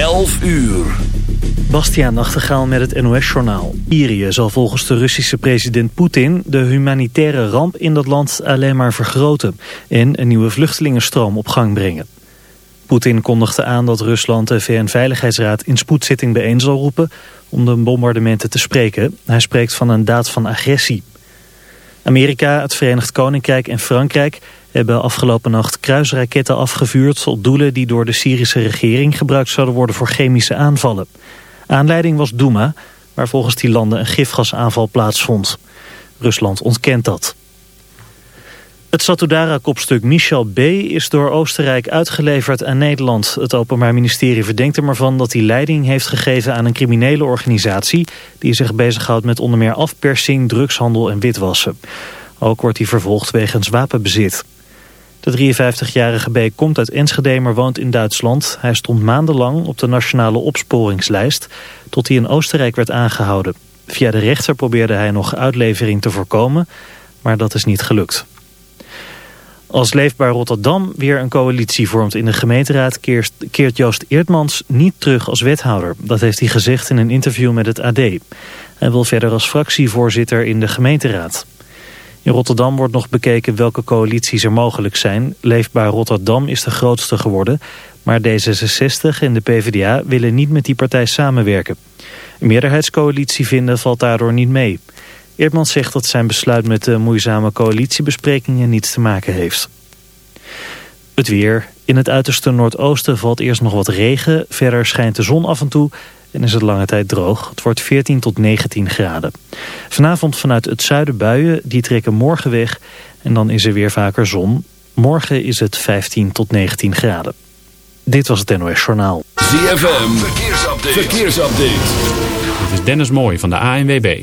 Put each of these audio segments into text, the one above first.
11 uur. Bastiaan Nachtegaal met het NOS-journaal. Syrië zal volgens de Russische president Poetin de humanitaire ramp in dat land alleen maar vergroten en een nieuwe vluchtelingenstroom op gang brengen. Poetin kondigde aan dat Rusland de VN-veiligheidsraad in spoedzitting bijeen zal roepen om de bombardementen te spreken. Hij spreekt van een daad van agressie. Amerika, het Verenigd Koninkrijk en Frankrijk hebben afgelopen nacht kruisraketten afgevuurd op doelen die door de Syrische regering gebruikt zouden worden voor chemische aanvallen. Aanleiding was Douma, waar volgens die landen een gifgasaanval plaatsvond. Rusland ontkent dat. Het Satudara-kopstuk Michel B. is door Oostenrijk uitgeleverd aan Nederland. Het Openbaar Ministerie verdenkt hem ervan dat hij leiding heeft gegeven aan een criminele organisatie... die zich bezighoudt met onder meer afpersing, drugshandel en witwassen. Ook wordt hij vervolgd wegens wapenbezit. De 53-jarige B. komt uit Enschede, maar woont in Duitsland. Hij stond maandenlang op de nationale opsporingslijst... tot hij in Oostenrijk werd aangehouden. Via de rechter probeerde hij nog uitlevering te voorkomen... maar dat is niet gelukt. Als Leefbaar Rotterdam weer een coalitie vormt in de gemeenteraad... keert Joost Eertmans niet terug als wethouder. Dat heeft hij gezegd in een interview met het AD. Hij wil verder als fractievoorzitter in de gemeenteraad. In Rotterdam wordt nog bekeken welke coalities er mogelijk zijn. Leefbaar Rotterdam is de grootste geworden... maar D66 en de PvdA willen niet met die partij samenwerken. Een meerderheidscoalitie vinden valt daardoor niet mee... Eerdmans zegt dat zijn besluit met de moeizame coalitiebesprekingen niets te maken heeft. Het weer. In het uiterste noordoosten valt eerst nog wat regen. Verder schijnt de zon af en toe en is het lange tijd droog. Het wordt 14 tot 19 graden. Vanavond vanuit het zuiden buien, die trekken morgen weg. En dan is er weer vaker zon. Morgen is het 15 tot 19 graden. Dit was het NOS Journaal. ZFM, verkeersupdate. verkeersupdate. Dit is Dennis Mooij van de ANWB.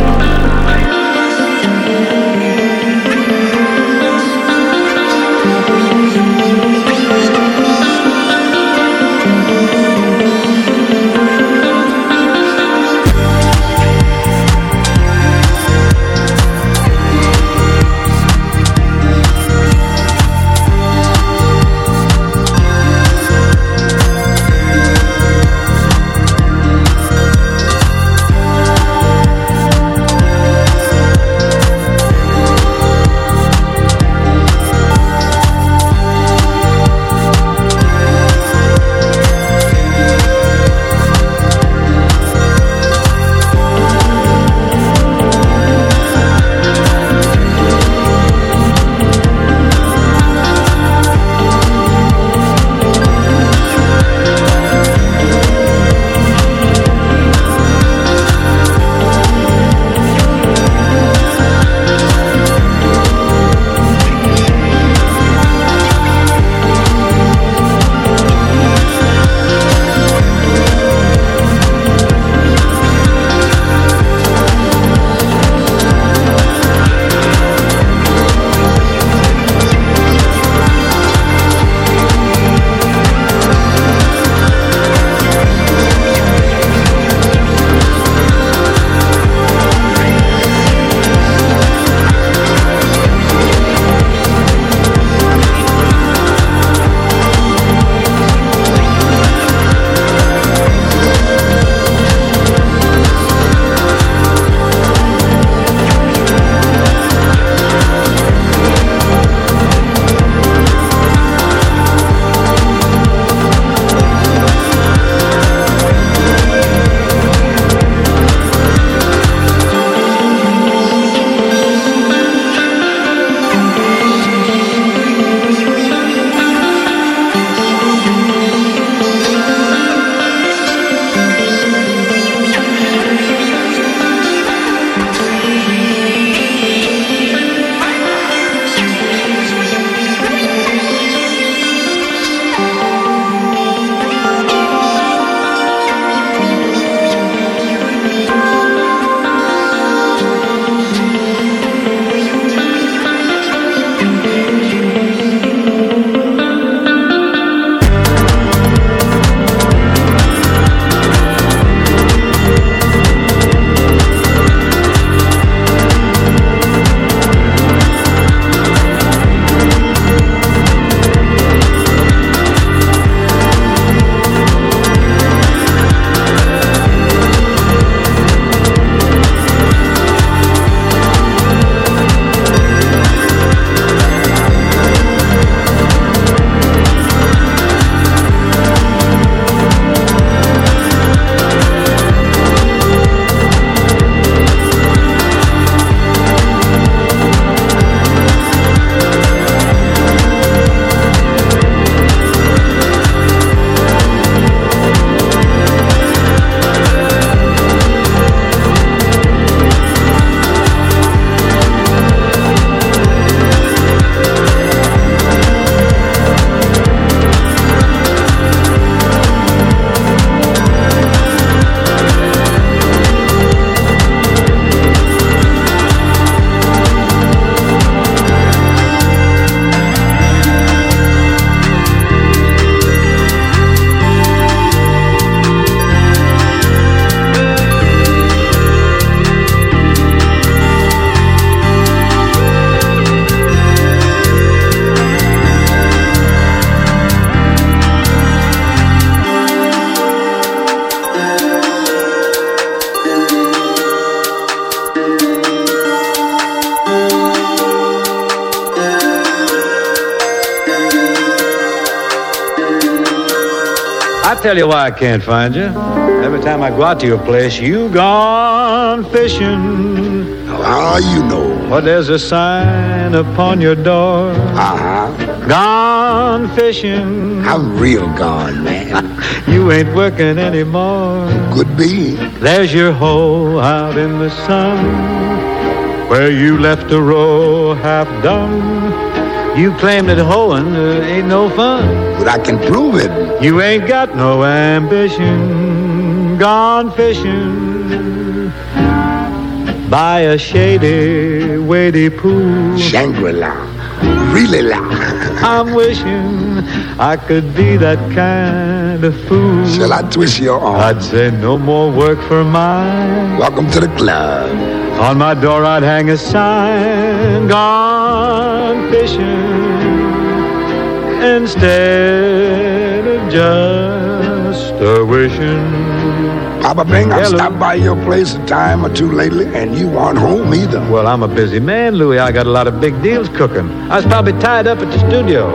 I tell you why I can't find you. Every time I go out to your place, you gone fishing. How you know? But there's a sign upon your door. Uh-huh. Gone fishing. I'm real gone, man. You ain't working anymore. Could be. There's your hole out in the sun where you left a row half done. You claim that hoeing uh, ain't no fun. But I can prove it. You ain't got no ambition. Gone fishing by a shady, wady pool. Shangri-La. Really la. I'm wishing I could be that kind of fool. Shall I twist your arm? I'd say no more work for mine. Welcome to the club. On my door I'd hang a sign, gone instead of just a wishing. Papa Bing, I've stopped by your place a time or two lately, and you aren't home either. Well, I'm a busy man, Louis. I got a lot of big deals cooking. I was probably tied up at the studio.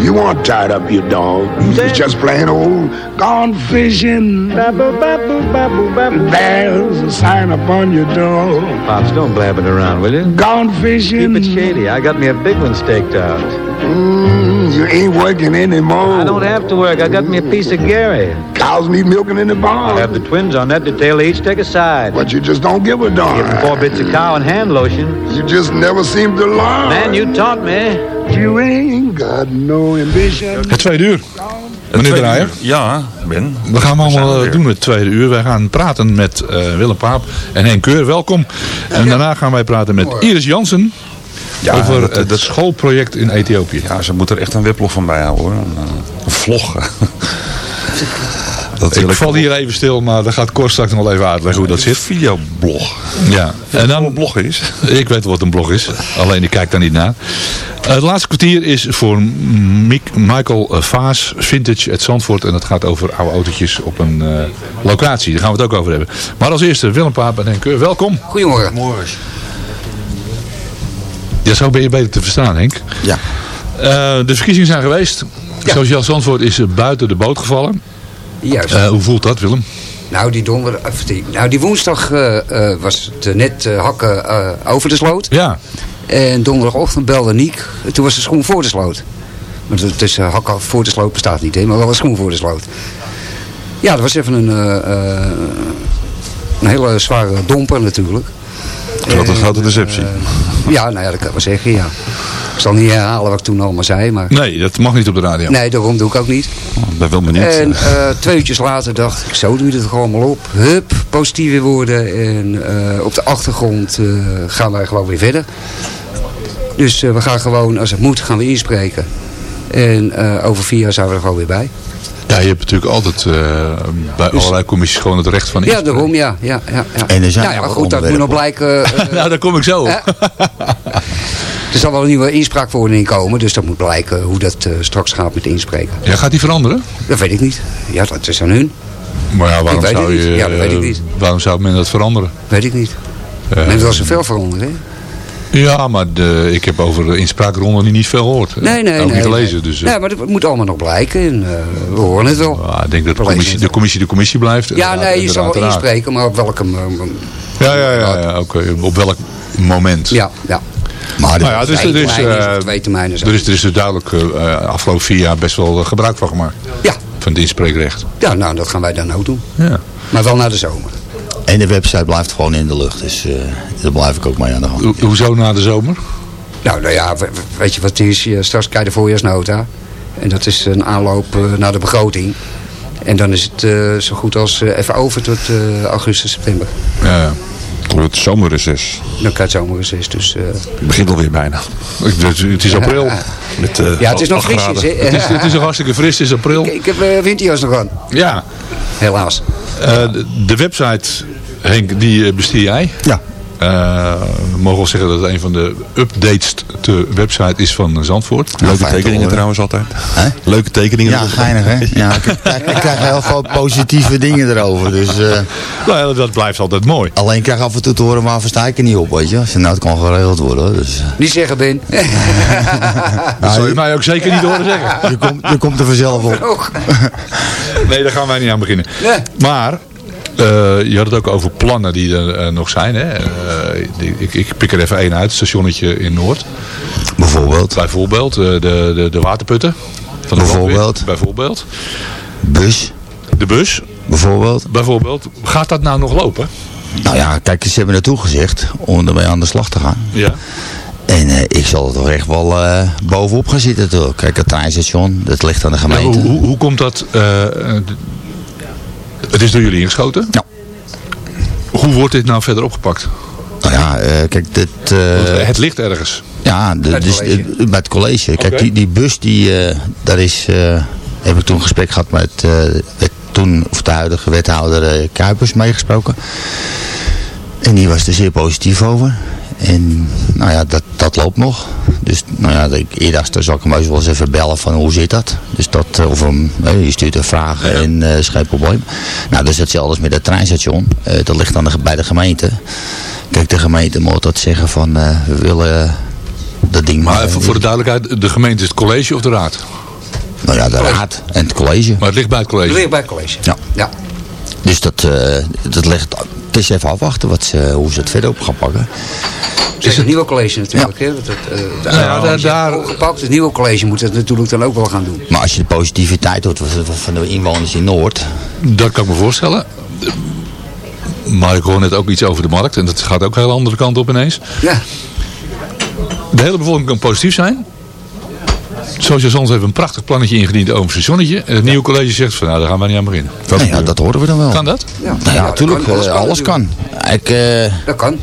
You weren't tied up, you dog. You was just plain old gone fishing. Baboo, baboo, baboo, baboo. There's a sign upon your door. Pops, don't blab it around, will you? Gone fishing. Keep it shady. I got me a big one staked out. Mm, you ain't working anymore. I don't have to work. I got me a piece of Gary. Cows need milking in the barn. I have the twins on that detail. They each take a side. But you just don't give a darn. Give them four bits of cow and hand lotion. You just never seem to learn. Man, you taught me. You ain't got no ambition. Het tweede uur. Meneer Draaier. Ja, Ben. We gaan hem zijn allemaal we eh, doen het tweede uur. Wij gaan praten met eh, Willem Paap en Henk Keur. Welkom. En daarna gaan wij praten met Iris Jansen. Ja, over dat- het schoolproject in Ethiopië. Ja, ze moeten er echt een weblog van bijhouden hoor. Een, eh, een vlog. dat Ik val hier even stil, maar dat gaat Cor straks nog wel even uitleggen hoe dat Een zit. videoblog. Ja. En Wat een dan, blog is. ik weet wat een blog is, alleen ik kijk daar niet naar. Het laatste kwartier is voor Miek- Michael eh, Vaas, Vintage uit Zandvoort. En dat gaat over oude autootjes op een eh, locatie. Daar gaan we het ook over hebben. Maar als eerste Willem Paap en Henk Keur, welkom. Goedemorgen. Ja, zo ben je beter te verstaan, Henk. Ja. Eh, de verkiezingen zijn geweest. Sociaal Zandvoort is eh, buiten de boot gevallen. Juist. Eh, hoe voelt dat, Willem? nou, die, donder, die, nou, die woensdag was het net hakken over de sloot. Ja, En donderdagochtend belde Niek. Toen was de schoen voor de sloot. Maar het- tussen hakken voor de sloot bestaat niet, hè, maar wel een schoen voor de sloot. Ja, dat was even een, een hele zware domper natuurlijk. Wat een grote deceptie. Ja, nou ja, dat kan ik wel zeggen, ja. Ik zal niet herhalen wat ik toen allemaal zei, maar... nee, dat mag niet op de radio. Nee, daarom doe ik ook niet. Ik ben wel benieuwd. En twee uurtjes later dacht ik, zo doe je het toch allemaal op. Hup, positief weer worden. En eh, op de achtergrond eh, gaan wij gewoon weer verder. Dus we gaan gewoon, als het moet, gaan we inspreken. En over vier jaar zijn we er gewoon weer bij. Ja, je hebt natuurlijk altijd eh, bij allerlei commissies gewoon het recht van Dus- Ja, daarom, ja. ja, ja, ja. En er zijn nou ja, nog goed, dat moet nog blijken. nou, daar kom ik zo er zal wel een nieuwe inspraakverordening komen. Dus dat moet blijken hoe dat eh, straks gaat met inspreken. Ja, gaat die veranderen? Dat weet ik niet. Ja, dat is aan hun. Maar ja, waarom zou niet. je... Ja, dat weet ik niet. Waarom zou men dat veranderen? Weet ik niet. Men wil zoveel veranderen, hè? Ja, maar de, ik heb over de inspraakronde niet veel gehoord. Nee, nee, Ook nee. niet gelezen, nee. dus... eh, Nee, maar dat moet allemaal nog blijken. En, eh, we horen het wel. ja, ik denk dat de commissie het de commissie de commissie blijft. Ja, nee, je zal wel inspreken, maar op welke... eh, Ja, ja, ja, ja oké. Op welk moment? ja, ja. Maar Nou ja, het Twee er is, twee termijnen zo. er is, er is er duidelijk eh, afgelopen vier jaar best wel gebruik van gemaakt. Ja. Van het inspreekrecht. ja, nou, dat gaan wij dan ook doen. Ja. Maar wel naar de zomer. En de website blijft gewoon in de lucht. Dus eh, daar blijf ik ook mee aan de. Ho- hoezo na de zomer? Nou, nou ja, we- we- weet je wat het is? Je- Straks krijg je de voorjaarsnota. En dat is een aanloop eh, naar de begroting. En dan is het eh, zo goed als even over tot augustus, september. Ja. Het zomerreces. Dan krijg je zomerreces. Dus, Het begint alweer bijna. Het, het is april. Met, ja, het is nog hè? Het is, het is nog hartstikke fris, het is april. Ik, ik heb uh, winterjas nog aan. Ja. Helaas. Eh, de, website, Henk, die eh, bestier jij. Ja. Eh, we mogen wel zeggen dat het een van de updates de website is van Zandvoort. Leuke te tekeningen trouwens altijd. Leuke tekeningen. Ja, geinig hè. Ja, ik, krijg- ik krijg heel veel positieve dingen erover. Dus, eh, Nou ja, dat blijft altijd mooi. alleen ik krijg af en toe te horen, maar versta ik er niet op, weet je. Nou, het kan geregeld worden. hoor. Dus, eh, Niet zeggen, Ben. Dat zou je mij ook zeker niet horen zeggen. je, komt, je komt er vanzelf op. Nee, daar gaan wij niet aan beginnen. Maar, eh, je had het ook over plannen die er eh, nog zijn. Hè? Eh, die- ik, ik pik er even één uit, stationnetje in Noord. Bijvoorbeeld, Bijvoorbeeld eh, de, de, de waterputten. Van de Bijvoorbeeld. Bijvoorbeeld. bus, De bus, bijvoorbeeld. bijvoorbeeld. Gaat dat nou nog lopen? Nou ja, kijk, ze hebben naartoe gezegd om ermee aan de slag te gaan. Ja. En eh, ik zal er toch echt wel eh, bovenop gaan zitten. Toch. Kijk, het treinstation, dat ligt aan de Ja, gemeente. hoe, hoe, hoe komt dat? eh, eh, het is door jullie ingeschoten? Ja. Hoe wordt dit nou verder opgepakt? Nou ja, eh, kijk, dit, eh, Want het ligt ergens. ja, de, Bij het dus, college. eh, bij het college. Kijk, die, die bus, die, eh, daar is, eh, heb ik toen een gesprek gehad met, eh, met toen, of de huidige wethouder eh, Kuipers meegesproken. En die was er zeer positief over. En nou ja, dat, dat loopt nog. Dus nou ja, ik, eerder zal ik hem eens wel eens even bellen van hoe zit dat. Dus dat, eh, of hem, eh, je stuurt een vraag en eh is geen probleem. Nou, dus hetzelfde als met het treinstation. Eh, dat ligt dan de- bij de gemeente. Kijk, de gemeente moet dat zeggen van eh, we willen dat ding Maar even voor de duidelijkheid, de gemeente is het college of de raad? Nou ja, de raad en het college. Maar het ligt bij het college. ligt bij het college. Ja. ja. Dus dat, eh, dat ligt, het is even afwachten wat ze, hoe ze het verder op gaan pakken. Het is het nieuwe college natuurlijk. Het, eh, Nou ja, oude daar- daar- opgepakt. Het nieuwe college moet het natuurlijk dan ook wel gaan doen. Maar als je de positiviteit hoort van- van de inwoners in Noord. Dat kan ik me voorstellen. Maar ik hoor net ook iets over de markt. En dat gaat ook een hele andere kant op ineens. Ja. De hele bevolking kan positief zijn. Zoals je soms heeft een prachtig plannetje ingediend over. En het nieuwe college zegt van nou, daar gaan we niet aan beginnen. Nou ja, dat horen we dan wel. Kan dat? Ja, Nou ja, dat natuurlijk. kan, alles eh, kan alles kan. natuurlijk. Ik, eh, Dat kan.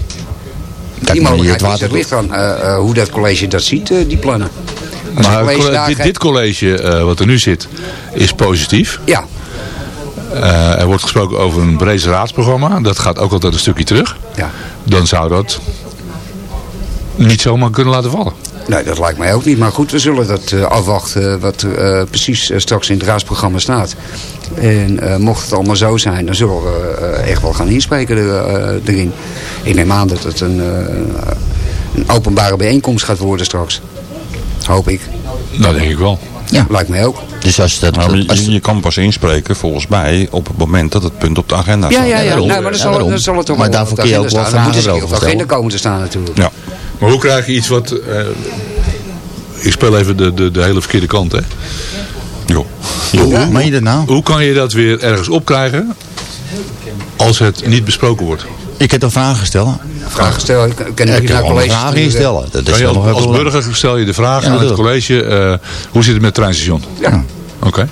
kijk die mogelijkheid het is, het ligt aan eh, eh, hoe dat college dat ziet, eh, die plannen. Als Maar college dit, dit college eh, wat er nu zit is positief. Ja, Eh, er wordt gesproken over een breed raadsprogramma. Dat gaat ook altijd een stukje terug. ja. Dan zou dat niet zomaar kunnen laten vallen. Nee, dat lijkt mij ook niet. Maar goed, we zullen dat eh, afwachten wat eh, precies eh, straks in het raadsprogramma staat. En eh, mocht het allemaal zo zijn, dan zullen we eh, echt wel gaan inspreken er, eh, erin. Ik neem aan dat het een, eh, een openbare bijeenkomst gaat worden straks. Hoop ik. Nou, denk ik wel. Ja. Lijkt mij ook. Dus als dat... Nou, als- je, je kan pas inspreken volgens mij op het moment dat het punt op de agenda Ja, staat. ja, ja. daarom. Nee, maar dan Ja, zal, dan zal het toch Maar wel daarvoor kun je ook wel staan. Dan moet vragen het op de agenda komen te staan natuurlijk. Ja. Maar hoe krijg je iets wat... eh, ik speel even de, de, de hele verkeerde kant, hè. Jo. Hoe meen je dat nou? Hoe kan je dat weer ergens opkrijgen als het niet besproken wordt? Ik heb een vraag gesteld. Vragen stellen. Ik kan Ik kan naar college vragen instellen. Dat is je als, burger stel je de vraag Ja, aan het college, eh, hoe zit het met het treinstation? Ja. Oké.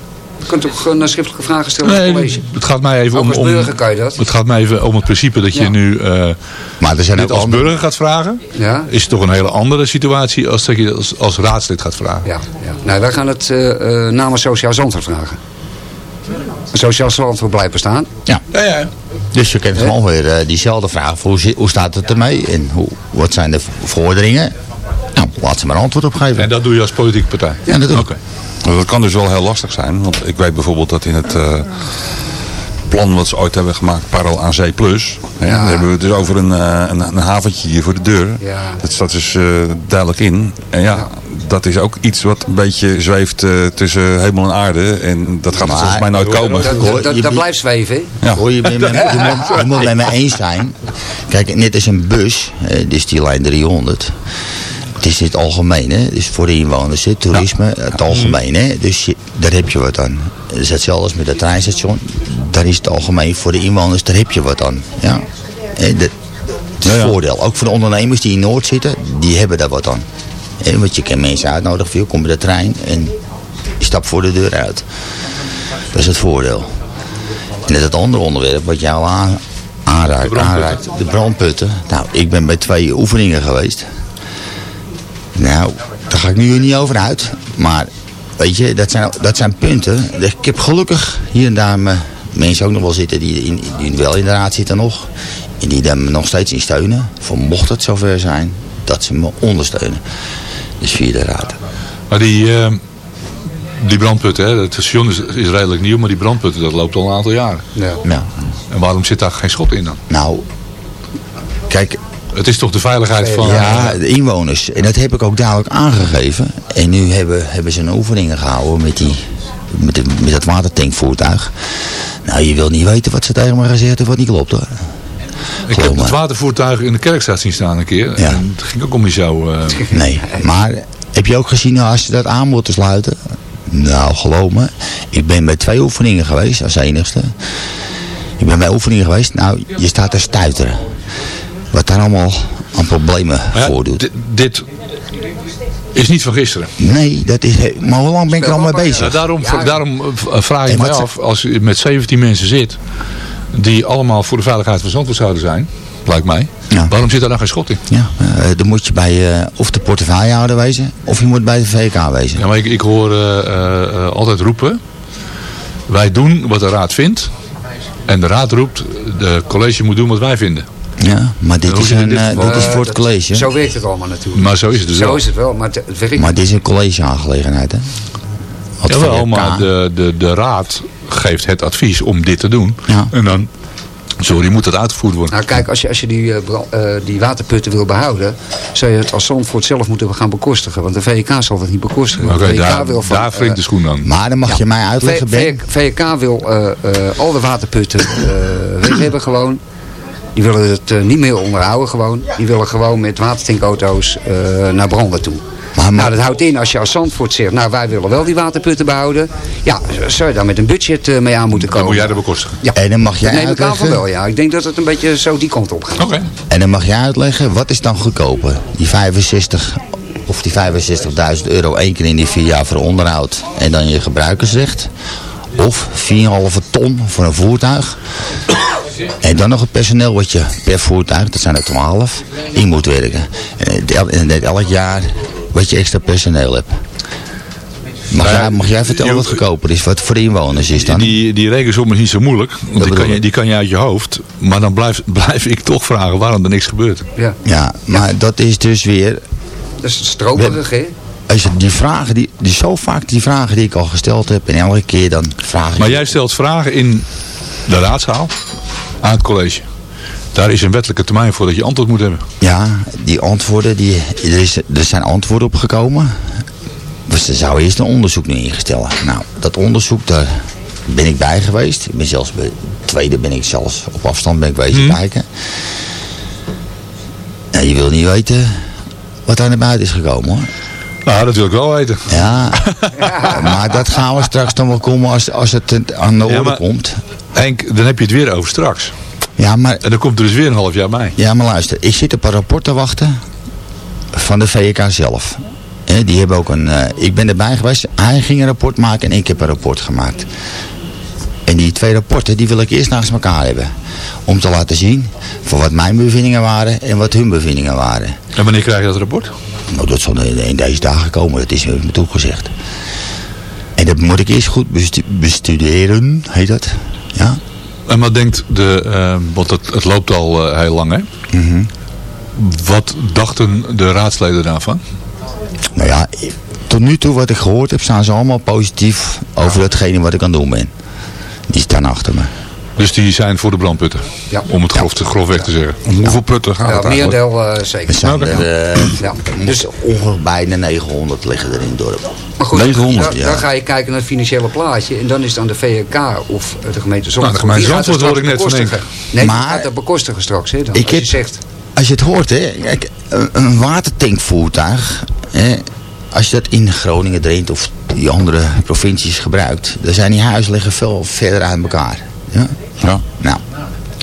Kunt ook gewoon een schriftelijke vragen stellen Nee, college. het gaat mij even Ook om, als om, burger kan je dat. het gaat mij even om het principe dat je Ja. nu eh, Maar er zijn dit als andere- burger gaat vragen. Ja. Is het toch een hele andere situatie als dat je als, als raadslid gaat vragen. Ja, ja. Nou, wij gaan het eh, eh, namens Sociaal Zandvoort vragen. Sociaal Zandvoort blijft bestaan. Ja. Ja, ja. Dus je kent gewoon weer eh, diezelfde vraag. Hoe, hoe staat het ermee? En hoe, wat zijn de vorderingen? Nou, laat ze maar een antwoord op geven. En dat doe je als politieke partij? Ja, dat doe ik. Oké. Dat kan dus wel heel lastig zijn. Want ik weet bijvoorbeeld dat in het eh, plan wat ze ooit hebben gemaakt, Parel aan Zee Plus. Hè, hebben we het dus over een, eh, een, een haventje hier voor de deur. Ja. Dat staat dus eh, duidelijk in. En ja, dat is ook iets wat een beetje zweeft tussen hemel en aarde. En dat gaat Maar- volgens mij nooit komen. Dat, dat, dat, dat blijft zweven. Ja. Hoor je, je, moet- je, moet, je moet met me eens zijn. Kijk, net als een bus, eh, dus die lijn 300. Het is het algemeen, hè. Dus voor de inwoners, hè. toerisme, het algemeen, hè. Dus je- daar heb je wat aan. Het is hetzelfde als met het treinstation. Daar is het algemeen voor de inwoners, daar heb je wat aan. Ja. Dat- Het is een voordeel. Ook voor de ondernemers die in Noord zitten, die hebben daar wat aan. Want je kan mensen uitnodigen, je kom bij de trein en je stapt voor de deur uit. Dat is het voordeel. En dat het andere onderwerp wat jou aan, aanraakt, aanraakt, de brandputten. Nou, ik ben bij twee oefeningen geweest. Nou, daar ga ik nu niet over uit. Maar, weet je, dat zijn, dat zijn punten. Ik heb gelukkig hier en daar mensen ook nog wel zitten die, in, die wel in de raad zitten nog. En die daar me nog steeds in steunen. Voor mocht het zover zijn, dat ze me ondersteunen. Dus via de raad. Maar die, eh, die brandputten, hè, het station is, is redelijk nieuw, maar die brandputten, dat loopt al een aantal jaren. Ja. Ja. En waarom zit daar geen schot in dan? Nou, kijk, Het is toch de veiligheid van... ja, de inwoners. En dat heb ik ook duidelijk aangegeven. En nu hebben, hebben ze een oefeningen gehouden met, die, met, de- met dat watertankvoertuig. Nou, je wil niet weten wat ze tegen me gezegd hebben wat niet klopt hoor. ik geloof heb me. het watervoertuig in de kerkstraat zien staan een keer. Ja. En het ging ook om zo... eh, Nee, maar heb je ook gezien als ze dat aan moeten sluiten? Nou, geloof me. Ik ben bij twee oefeningen geweest als enigste. Ik ben bij oefeningen geweest. Nou, je staat te stuiteren. Wat daar allemaal aan problemen ja, voordoet. di- dit is niet van gisteren. Nee, dat is... Maar hoe lang ben ik er al mee bezig? Ja, daarom, daarom eh, vraag En ik mij af, als je met 17 mensen zit, die allemaal voor de veiligheid van Zandvoort zouden zijn, lijkt mij, Ja. waarom zit daar dan geen schot in? Ja, eh, dan moet je bij eh, of de portefeuillehouder wezen, of je moet bij de VK wezen. Ja, maar ik, ik hoor eh, eh, eh, altijd roepen, wij doen wat de raad vindt. En de raad roept, de college moet doen wat wij vinden. Ja, maar dit is, een, dit eh, dit is voor het college. Zo werkt het allemaal natuurlijk. Maar zo is het dus Zo wel. is het wel, maar het het werkt Maar dit is een collegeaangelegenheid, hè? Wat Jawel, maar de, de, de raad geeft het advies om dit te doen. Ja. En dan, sorry, moet het uitgevoerd worden. Nou kijk, als je, als je die, eh, eh, die waterputten wil behouden, zou je het als Zandvoort zelf moeten gaan bekostigen. Want de VK zal dat niet bekostigen. Oké, de VK daar, wil van, daar wringt de schoen dan. Maar dan mag je mij uitleggen, V- Ben. V- VK wil eh, eh, al de waterputten eh weg hebben gewoon. Die willen het eh, niet meer onderhouden gewoon. Die willen gewoon met watertankauto's eh, naar branden toe. Maar- nou, dat houdt in als je als Zandvoort zegt, nou wij willen wel die waterputten behouden. Ja, zou je daar met een budget eh, mee aan moeten Dan komen. moet jij dat bekostigen. Ja, En dan mag dat jij neem ik aan van uitleggen, wel, ja. Ik denk dat het een beetje zo die kant op gaat. Oké. en dan mag jij uitleggen, wat is dan goedkoper? Die 65 of die 65.000 euro één keer in die vier jaar voor onderhoud en dan je gebruikersrecht? Of 4,5 ton voor een voertuig? En dan nog het personeel wat je per voertuig, dat zijn er 12, in moet werken. En het el- en het elk jaar wat je extra personeel hebt. Mag, Nou jij, mag jij vertellen je- wat goedkoper is? Wat voor de inwoners is dan? Die, die rekensom is niet zo moeilijk. Want die kan, je, die kan je uit je hoofd. Maar dan blijf, blijf ik toch vragen waarom er niks gebeurt. Ja, Ja, maar dat is dus weer dat is stroperig, hè? Als je die vragen, die, die zo vaak die vragen die ik al gesteld heb. En elke keer dan vraag ik... Maar jij stelt vragen in de raadzaal aan het college. Daar is een wettelijke termijn voor dat je antwoord moet hebben. Ja, die antwoorden, die, er, is, er zijn antwoorden op gekomen. Dus er zou eerst een onderzoek nu ingestellen. Nou, dat onderzoek, daar ben ik bij geweest. Ik ben zelfs bij het tweede ben ik zelfs op afstand ben ik wezen kijken. Ja, je wil niet weten wat daar naar buiten is gekomen hoor. Nou, dat wil ik wel weten. Ja, maar dat gaan we straks dan wel komen als, als het aan de orde Ja, maar- komt. Henk, dan heb je het weer over straks. Ja, maar En dan komt er dus weer een half jaar bij. Ja, maar luister, ik zit op een rapport te wachten van de VK zelf. Hè, die hebben ook een, eh, ik ben erbij geweest, hij ging een rapport maken en ik heb een rapport gemaakt. En die twee rapporten, die wil ik eerst naast elkaar hebben. Om te laten zien van wat mijn bevindingen waren en wat hun bevindingen waren. En wanneer krijg je dat rapport? Nou, dat zal in in deze dagen komen, dat is me toegezegd. En dat moet ik eerst goed bestu- bestuderen, heet dat? Ja. En wat denkt de, eh, want het, het loopt al eh, heel lang hè? Mhm. Wat dachten de raadsleden daarvan? Nou ja, tot nu toe wat ik gehoord heb, staan ze allemaal positief over datgene wat ik aan het doen ben. Die staan achter me. Dus die zijn voor de brandputten. Ja. Om het grof, te, grofweg te zeggen. Om hoeveel putten gaat Ja, het eigenlijk? merendeel eh, Er zeker. er eh, Ja. er moeten ongeveer bijna 900 liggen er in het dorp. Maar goed, 900, dan, ja. dan ga je kijken naar het financiële plaatje. En dan is het aan de VK of de gemeente Zandvoort. Nou, de gemeente Zandvoort hoor ik net van bekostigen? Nee, Maar- gaat dat bekostigen straks. Hè, dan, Ik als je heb- zegt, Als je het hoort, hè, kijk, een, een watertankvoertuig, hè, als je dat in Groningen, Drenthe of die andere provincies gebruikt, dan zijn die huizen liggen veel verder uit elkaar. Ja? Ja. Nou,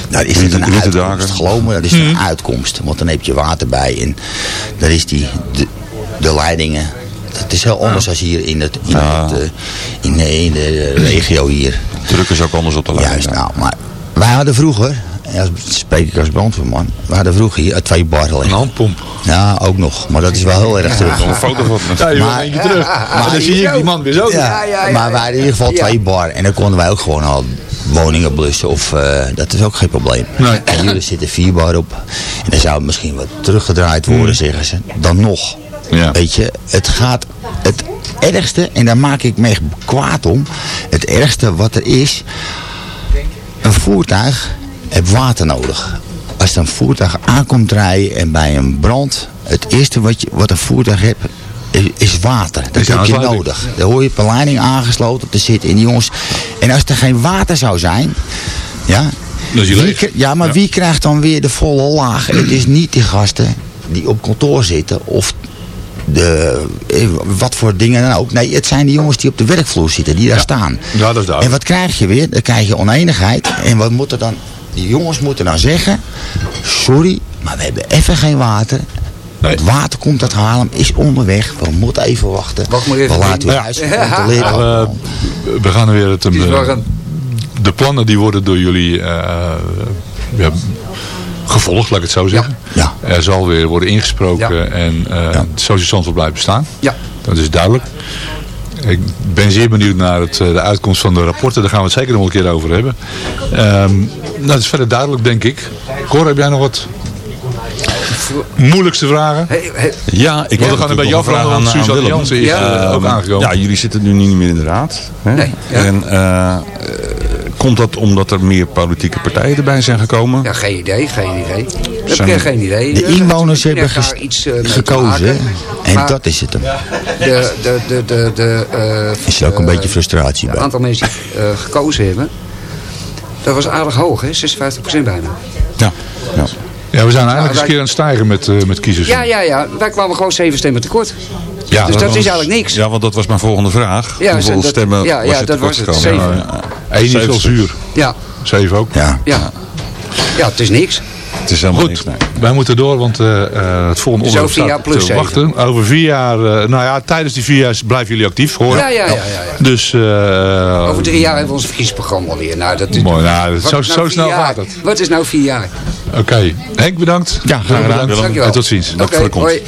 daar is het Witte- een witte uitkomst. dagen. Geloof me, dat is een uitkomst. Want dan heb je water bij en daar is die, de, de leidingen. Het is heel anders als hier in, het, in, het, eh, in, de- in de regio hier. Druk is ook anders op de lijn. Juist, nou, maar wij hadden vroeger, en als, spreek ik als brandweerman. We hadden vroeger hier twee barren liggen. Een handpomp. Ja, ook nog. Maar dat is wel heel erg terug. nog een foto van. Ja, je Maar- eentje terug. maar- dan zie ik die man weer zo. Ja, ja, ja, maar we hadden in ieder geval ja. twee bar. En dan konden wij ook gewoon al woningen blussen. Of, eh, dat is ook geen probleem. Nee. En jullie zitten vier bar op. En dan zou het misschien wat teruggedraaid worden, zeggen ze. Dan nog. Ja. Weet je, het gaat... Het ergste, en daar maak ik me echt kwaad om. Het ergste wat er is... Een voertuig heeft water nodig. Als een voertuig aankomt rijden en bij een brand... Het eerste wat, je, wat een voertuig heeft, is, water. Dat Is heb je nodig. Dan hoor je op een leiding aangesloten te zitten. En die jongens... En als er geen water zou zijn... Ja, wie ja maar Ja. wie krijgt dan weer de volle laag? Het is niet die gasten die op kantoor zitten of de, eh, wat voor dingen dan ook. Nee, het zijn die jongens die op de werkvloer zitten, die daar staan. Ja, dat is duidelijk. En wat krijg je weer? Dan krijg je oneenigheid. En wat moet er dan? Die jongens moeten dan zeggen, sorry, maar we hebben even geen water. Nee. Het water komt uit Haarlem, is onderweg. We moeten even wachten. Wacht maar even, We laten huis eh, we gaan er weer het, eh, de plannen die worden door jullie eh, ja, gevolgd, laat ik het zo zeggen. Ja. Er zal weer worden ingesproken Ja. en eh Ja. het blijft bestaan. Ja. Dat is duidelijk. Ik ben zeer benieuwd naar het, eh, de uitkomst van de rapporten. Daar gaan we het zeker nog een keer over hebben. Ehm, nou, dat is verder duidelijk, denk ik. Cor, heb jij nog wat moeilijkste vragen? Hey, hey, Ja, ik Want we gaan een beetje afronden, want Suzanne Jansen is Ja. eh, ook aangekomen. Ja, jullie zitten nu niet meer in de raad. Hè? Nee, ja. En eh, komt dat omdat er meer politieke partijen erbij zijn gekomen? ja, geen idee, geen idee. Ik Zijn- heb geen idee. De inwoners ik hebben iets, eh, gekozen. En Maar dat is het hem. De, de, de, de, de, eh, Is er ook een eh, beetje frustratie Het bij. aantal mensen die eh, gekozen hebben, dat was aardig hoog, hè? 56% bijna. Ja. ja. Ja, we zijn eigenlijk Ja, eens wij- keer aan het stijgen met, eh, met kiezers. Ja, ja, ja. Wij kwamen gewoon zeven stemmen tekort. Ja, dus dat was- is eigenlijk niks. Ja, want dat was mijn volgende vraag. Ja, Hoeveel dat- stemmen ja, was ja, je dat was tekort het. gekomen? Zeven. Ja, ja. Eén is Zeven wel zuur. Ja, Zeven ook. Ja. ja. Ja, het is niks. Het is helemaal Goed, niks. Nee. wij moeten door, want eh, eh, het volgende Dus onderwerp over vier jaar staat plus te wachten. Over vier jaar, eh, nou ja, tijdens die vier jaar blijven jullie actief, hoor. Ja, ja, ja. ja, ja. Dus, eh, Over drie jaar hebben we ons verkiezingsprogramma alweer. Nou, dat is, Mooi, nou, wat zo- zo snel jaar? gaat het. Wat is nou vier jaar? Oké, Henk bedankt. Ja, graag gedaan. bedankt. Dankjewel. En tot ziens. Oké, voor de komst.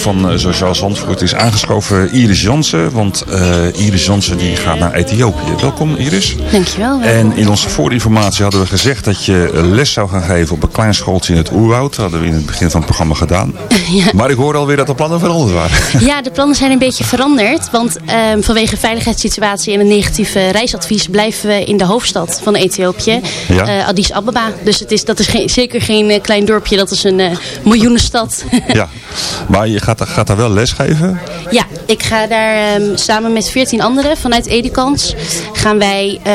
Van Sociaal Zandvoort is aangeschoven Iris Jansen. Want uh, Iris Jansen die gaat naar Ethiopië. Welkom Iris. Dankjewel. En in onze voorinformatie hadden we gezegd dat je les zou gaan geven op een klein schooltje in het Oerwoud. Dat hadden we in het begin van het programma gedaan. ja. Maar ik hoor alweer dat de plannen veranderd waren. Ja, de plannen zijn een beetje veranderd. Want um, vanwege de veiligheidssituatie en een negatieve reisadvies blijven we in de hoofdstad van Ethiopië. Ja. Uh, Addis Ababa. Dus het is, dat is geen, zeker geen klein dorpje. Dat is een uh, miljoenenstad. ja, maar je gaat, gaat daar wel lesgeven? Ja, ik ga daar um, samen met 14 anderen vanuit Edikans gaan wij uh,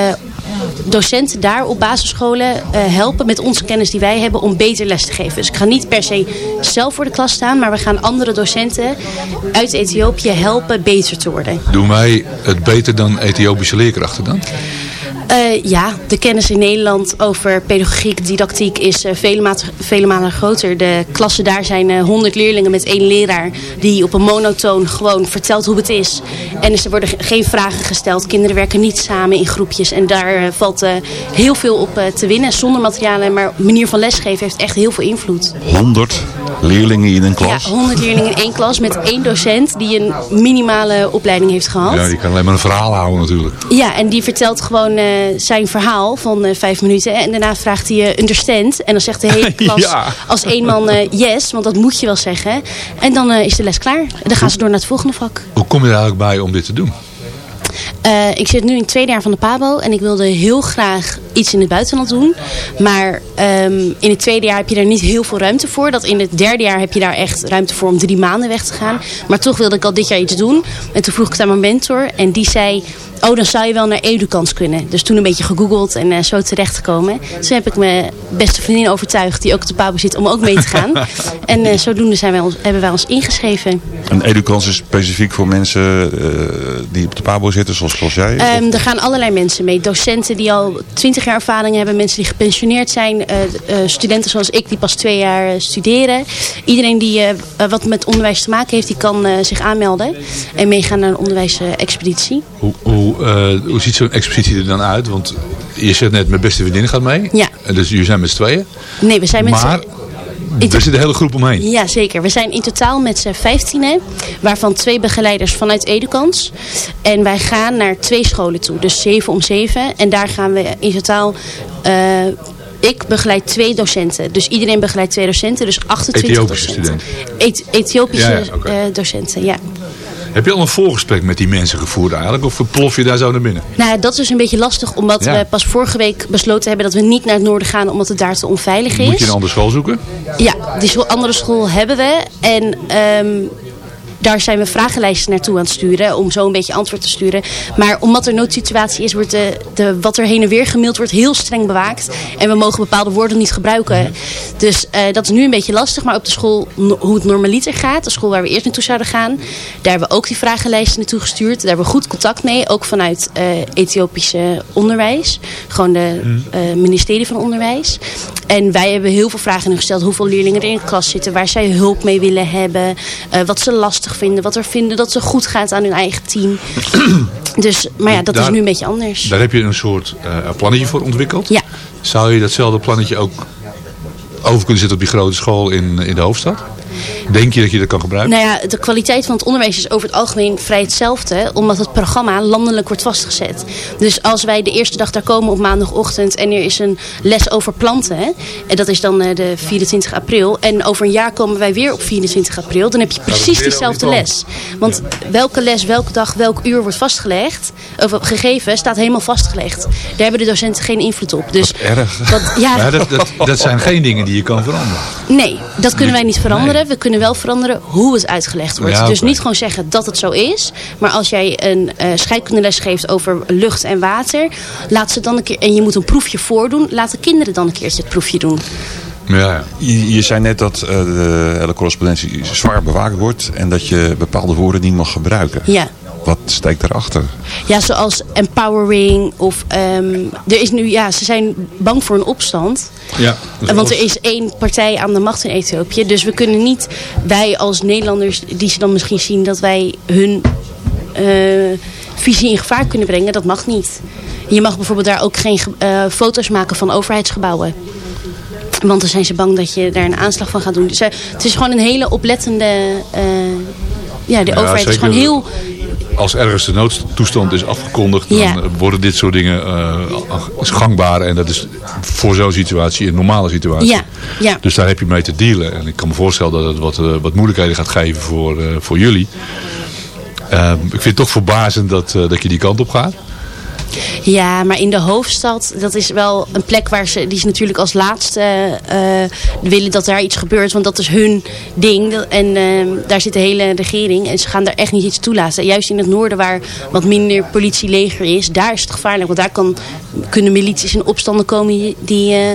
docenten daar op basisscholen uh, helpen met onze kennis die wij hebben om beter les te geven. Dus ik ga niet per se zelf voor de klas staan, maar we gaan andere docenten uit Ethiopië helpen beter te worden. Doen wij het beter dan Ethiopische leerkrachten dan? Uh, ja, de kennis in Nederland over pedagogiek, didactiek is uh, vele, maat, vele malen groter. De klassen daar zijn uh, 100 leerlingen met één leraar die op een monotoon gewoon vertelt hoe het is. En dus er worden geen vragen gesteld. Kinderen werken niet samen in groepjes. En daar valt heel veel op te winnen. Zonder materialen, maar manier van lesgeven heeft echt heel veel invloed. 100 leerlingen in een klas? Ja, 100 leerlingen in één klas met één docent die een minimale opleiding heeft gehad. Ja, die kan alleen maar een verhaal houden natuurlijk. Ja, en die vertelt gewoon zijn verhaal van uh, vijf minuten. En daarna vraagt hij uh, understand. En dan zegt de hele klas ja. als één man yes. Want dat moet je wel zeggen. En dan is de les klaar. En dan gaan ze door naar het volgende vak. Hoe kom je er eigenlijk bij om dit te doen? Uh, ik zit nu in het tweede jaar van de PABO en ik wilde heel graag iets in het buitenland doen. Maar um, in het tweede jaar heb je daar niet heel veel ruimte voor. Dat in het derde jaar heb je daar echt ruimte voor om drie maanden weg te gaan. Maar toch wilde ik al dit jaar iets doen. En toen vroeg ik het aan mijn mentor en die zei... Oh, dan zou je wel naar Edukans kunnen. Dus toen een beetje gegoogeld en uh, zo terechtgekomen. Toen heb ik mijn beste vriendin overtuigd, die ook op de PABO zit, om ook mee te gaan. en uh, zodoende zijn wij ons, hebben wij ons ingeschreven. En Edukans is specifiek voor mensen uh, die op de PABO zitten, zoals, zoals jij? Um, er gaan allerlei mensen mee. Docenten die al twintig jaar ervaring hebben, mensen die gepensioneerd zijn, studenten zoals ik die pas twee jaar studeren. Iedereen die wat met onderwijs te maken heeft, die kan zich aanmelden en meegaan naar een onderwijsexpeditie. Hoe, hoe uh, hoe ziet zo'n expeditie er dan uit? Want je zegt net, mijn beste vriendin gaat mee. Ja. En dus jullie zijn met z'n tweeën. Nee, we zijn met Maar er zit een hele groep omheen. Ja, zeker. We zijn in totaal met z'n vijftienen. Waarvan twee begeleiders vanuit Edukans. En wij gaan naar twee scholen toe. Dus zeven om zeven. En daar gaan we in totaal... Uh, ik begeleid twee docenten. Dus iedereen begeleidt twee docenten. Dus 28 Ethiopische docenten. studenten. Eth Ethiopische ja, ja, okay. uh, docenten, ja. Heb je al een voorgesprek met die mensen gevoerd eigenlijk? Of plof je daar zo naar binnen? Nou, dat is een beetje lastig. Omdat Ja. we pas vorige week besloten hebben dat we niet naar het noorden gaan. Omdat het daar te onveilig is. Moet je een andere school zoeken? Ja, die andere school hebben we. En ehm, daar zijn we vragenlijsten naartoe aan het sturen. Om zo een beetje antwoord te sturen. Maar omdat er noodsituatie is, wordt de, de, wat er heen en weer gemaild wordt heel streng bewaakt. En we mogen bepaalde woorden niet gebruiken. Dus uh, dat is nu een beetje lastig. Maar op de school, no, hoe het normaliter gaat, de school waar we eerst naartoe zouden gaan. Daar hebben we ook die vragenlijsten naartoe gestuurd. Daar hebben we goed contact mee. Ook vanuit uh, Ethiopische onderwijs. Gewoon de uh, ministerie van Onderwijs. En wij hebben heel veel vragen gesteld. Hoeveel leerlingen er in de klas zitten. Waar zij hulp mee willen hebben. Wat ze lastig vinden. Wat er vinden dat ze goed gaat aan hun eigen team. dus, maar ja, dat Daar- is nu een beetje anders. Daar heb je een soort eh, plannetje voor ontwikkeld. Ja. Zou je datzelfde plannetje ook over kunnen zetten op die grote school in, in de hoofdstad? Denk je dat je dat kan gebruiken? Nou ja, de kwaliteit van het onderwijs is over het algemeen vrij hetzelfde. Omdat het programma landelijk wordt vastgezet. Dus als wij de eerste dag daar komen op maandagochtend. En er is een les over planten. Hè, en dat is dan eh, de 24 april. En over een jaar komen wij weer op 24 april. Dan heb je precies diezelfde les. Want welke les, welke dag, welk uur wordt vastgelegd. Of gegeven, staat helemaal vastgelegd. Daar hebben de docenten geen invloed op. Dus Erg. Wat, ja, dat, dat, dat zijn geen dingen die je kan veranderen. Nee, dat kunnen wij niet veranderen. We kunnen wel veranderen hoe het uitgelegd wordt. Ja, Dus niet gewoon zeggen dat het zo is. Maar als jij een uh, scheikundeles geeft over lucht en water. Laat ze dan een keer, en je moet een proefje voordoen. Laat de kinderen dan een keertje het proefje doen. Ja, Je, je zei net dat eh, de hele correspondentie zwaar bewaakt wordt en dat je bepaalde woorden niet mag gebruiken. Ja. Wat steekt daarachter? Ja, zoals empowering of um, er is nu, ja, ze zijn bang voor een opstand. Ja. Want er is één partij aan de macht in Ethiopië. Dus we kunnen niet, wij als Nederlanders, die ze dan misschien zien dat wij hun uh, visie in gevaar kunnen brengen. Dat mag niet. Je mag bijvoorbeeld daar ook geen uh, foto's maken van overheidsgebouwen. Want dan zijn ze bang dat je daar een aanslag van gaat doen. Dus, eh, het is gewoon een hele oplettende... eh, ja, de Ja, overheid is gewoon heel... Als ergens de noodtoestand is afgekondigd, dan Ja. worden dit soort dingen eh, is gangbaar. En dat is voor zo'n situatie een normale situatie. Ja, ja. Dus daar heb je mee te dealen. En ik kan me voorstellen dat het wat, eh, wat moeilijkheden gaat geven voor, eh, voor jullie. Eh, ik vind het toch verbazend dat, eh, dat je die kant op gaat. Ja, maar in de hoofdstad, dat is wel een plek waar ze, die is natuurlijk als laatste eh, willen dat daar iets gebeurt. Want dat is hun ding. En eh, daar zit de hele regering. En ze gaan daar echt niet iets toelaten. Juist in het noorden waar wat minder politie-leger is, daar is het gevaarlijk. Want daar kan, kunnen milities en opstanden komen die eh,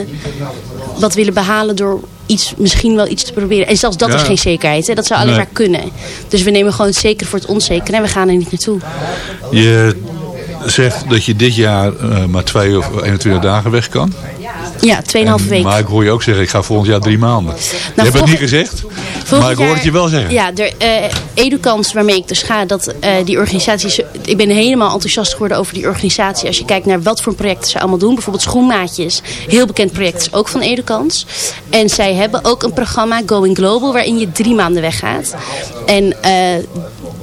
wat willen behalen door iets, misschien wel iets te proberen. En zelfs dat Ja. is geen zekerheid. Hè? Dat zou alleen Nee. maar kunnen. Dus we nemen gewoon het zeker voor het onzeker en we gaan er niet naartoe. Je zegt dat je dit jaar eh, maar twee of 21 dagen weg kan. Ja, 2,5 weken. Maar ik hoor je ook zeggen, ik ga volgend jaar drie maanden. je hebt het niet gezegd, Volgend maar ik hoor het je wel zeggen. Ja, de eh Edukans waarmee ik dus ga, dat, eh, die organisaties, ik ben helemaal enthousiast geworden over die organisatie. Als je kijkt naar wat voor projecten ze allemaal doen. Bijvoorbeeld Schoenmaatjes, heel bekend project, is ook van Edukans. En zij hebben ook een programma, Going Global, waarin je drie maanden weggaat. En eh,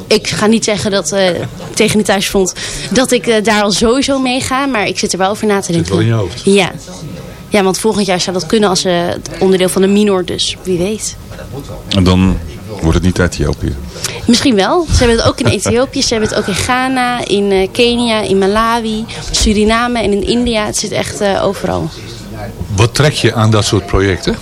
ik ga niet zeggen dat eh, tegen de thuisfront dat ik daar al sowieso mee ga. Maar ik zit er wel over na te denken. wel in je hoofd. Ja. Ja, want volgend jaar zou dat kunnen als eh, onderdeel van de minor. Dus wie weet. En dan wordt het niet Ethiopië. Misschien wel. Ze hebben het ook in Ethiopië, ze hebben het ook in Ghana, in eh, Kenia, in Malawi, Suriname en in India. Het zit echt eh, overal. Wat trek je aan dat soort projecten?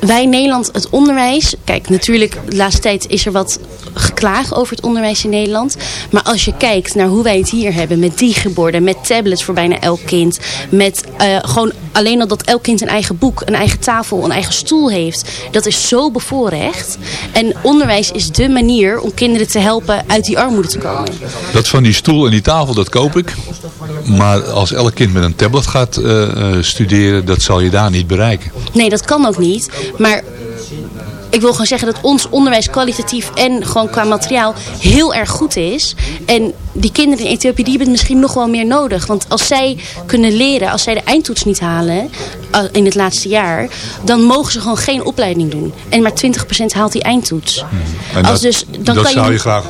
Wij in Nederland, het onderwijs. Kijk, natuurlijk, de laatste tijd is er wat geklaag over het onderwijs in Nederland. Maar als je kijkt naar hoe wij het hier hebben. Met digiborden, met tablets voor bijna elk kind. Met eh, gewoon alleen al dat elk kind een eigen boek, een eigen tafel, een eigen stoel heeft. Dat is zo bevoorrecht. En onderwijs is dé manier om kinderen te helpen uit die armoede te komen. Dat van die stoel en die tafel, dat koop ik. Maar als elk kind met een tablet gaat eh, eh, studeren, dat zal je daar niet bereiken. Nee, dat kan ook niet. Maar ik wil gewoon zeggen dat ons onderwijs kwalitatief en gewoon qua materiaal heel erg goed is. En die kinderen in Ethiopië, die hebben het misschien nog wel meer nodig. Want als zij kunnen leren, als zij de eindtoets niet halen in het laatste jaar, dan mogen ze gewoon geen opleiding doen. En maar 20% haalt die eindtoets. En Als dat, dus, dan dat kan zou je je graag...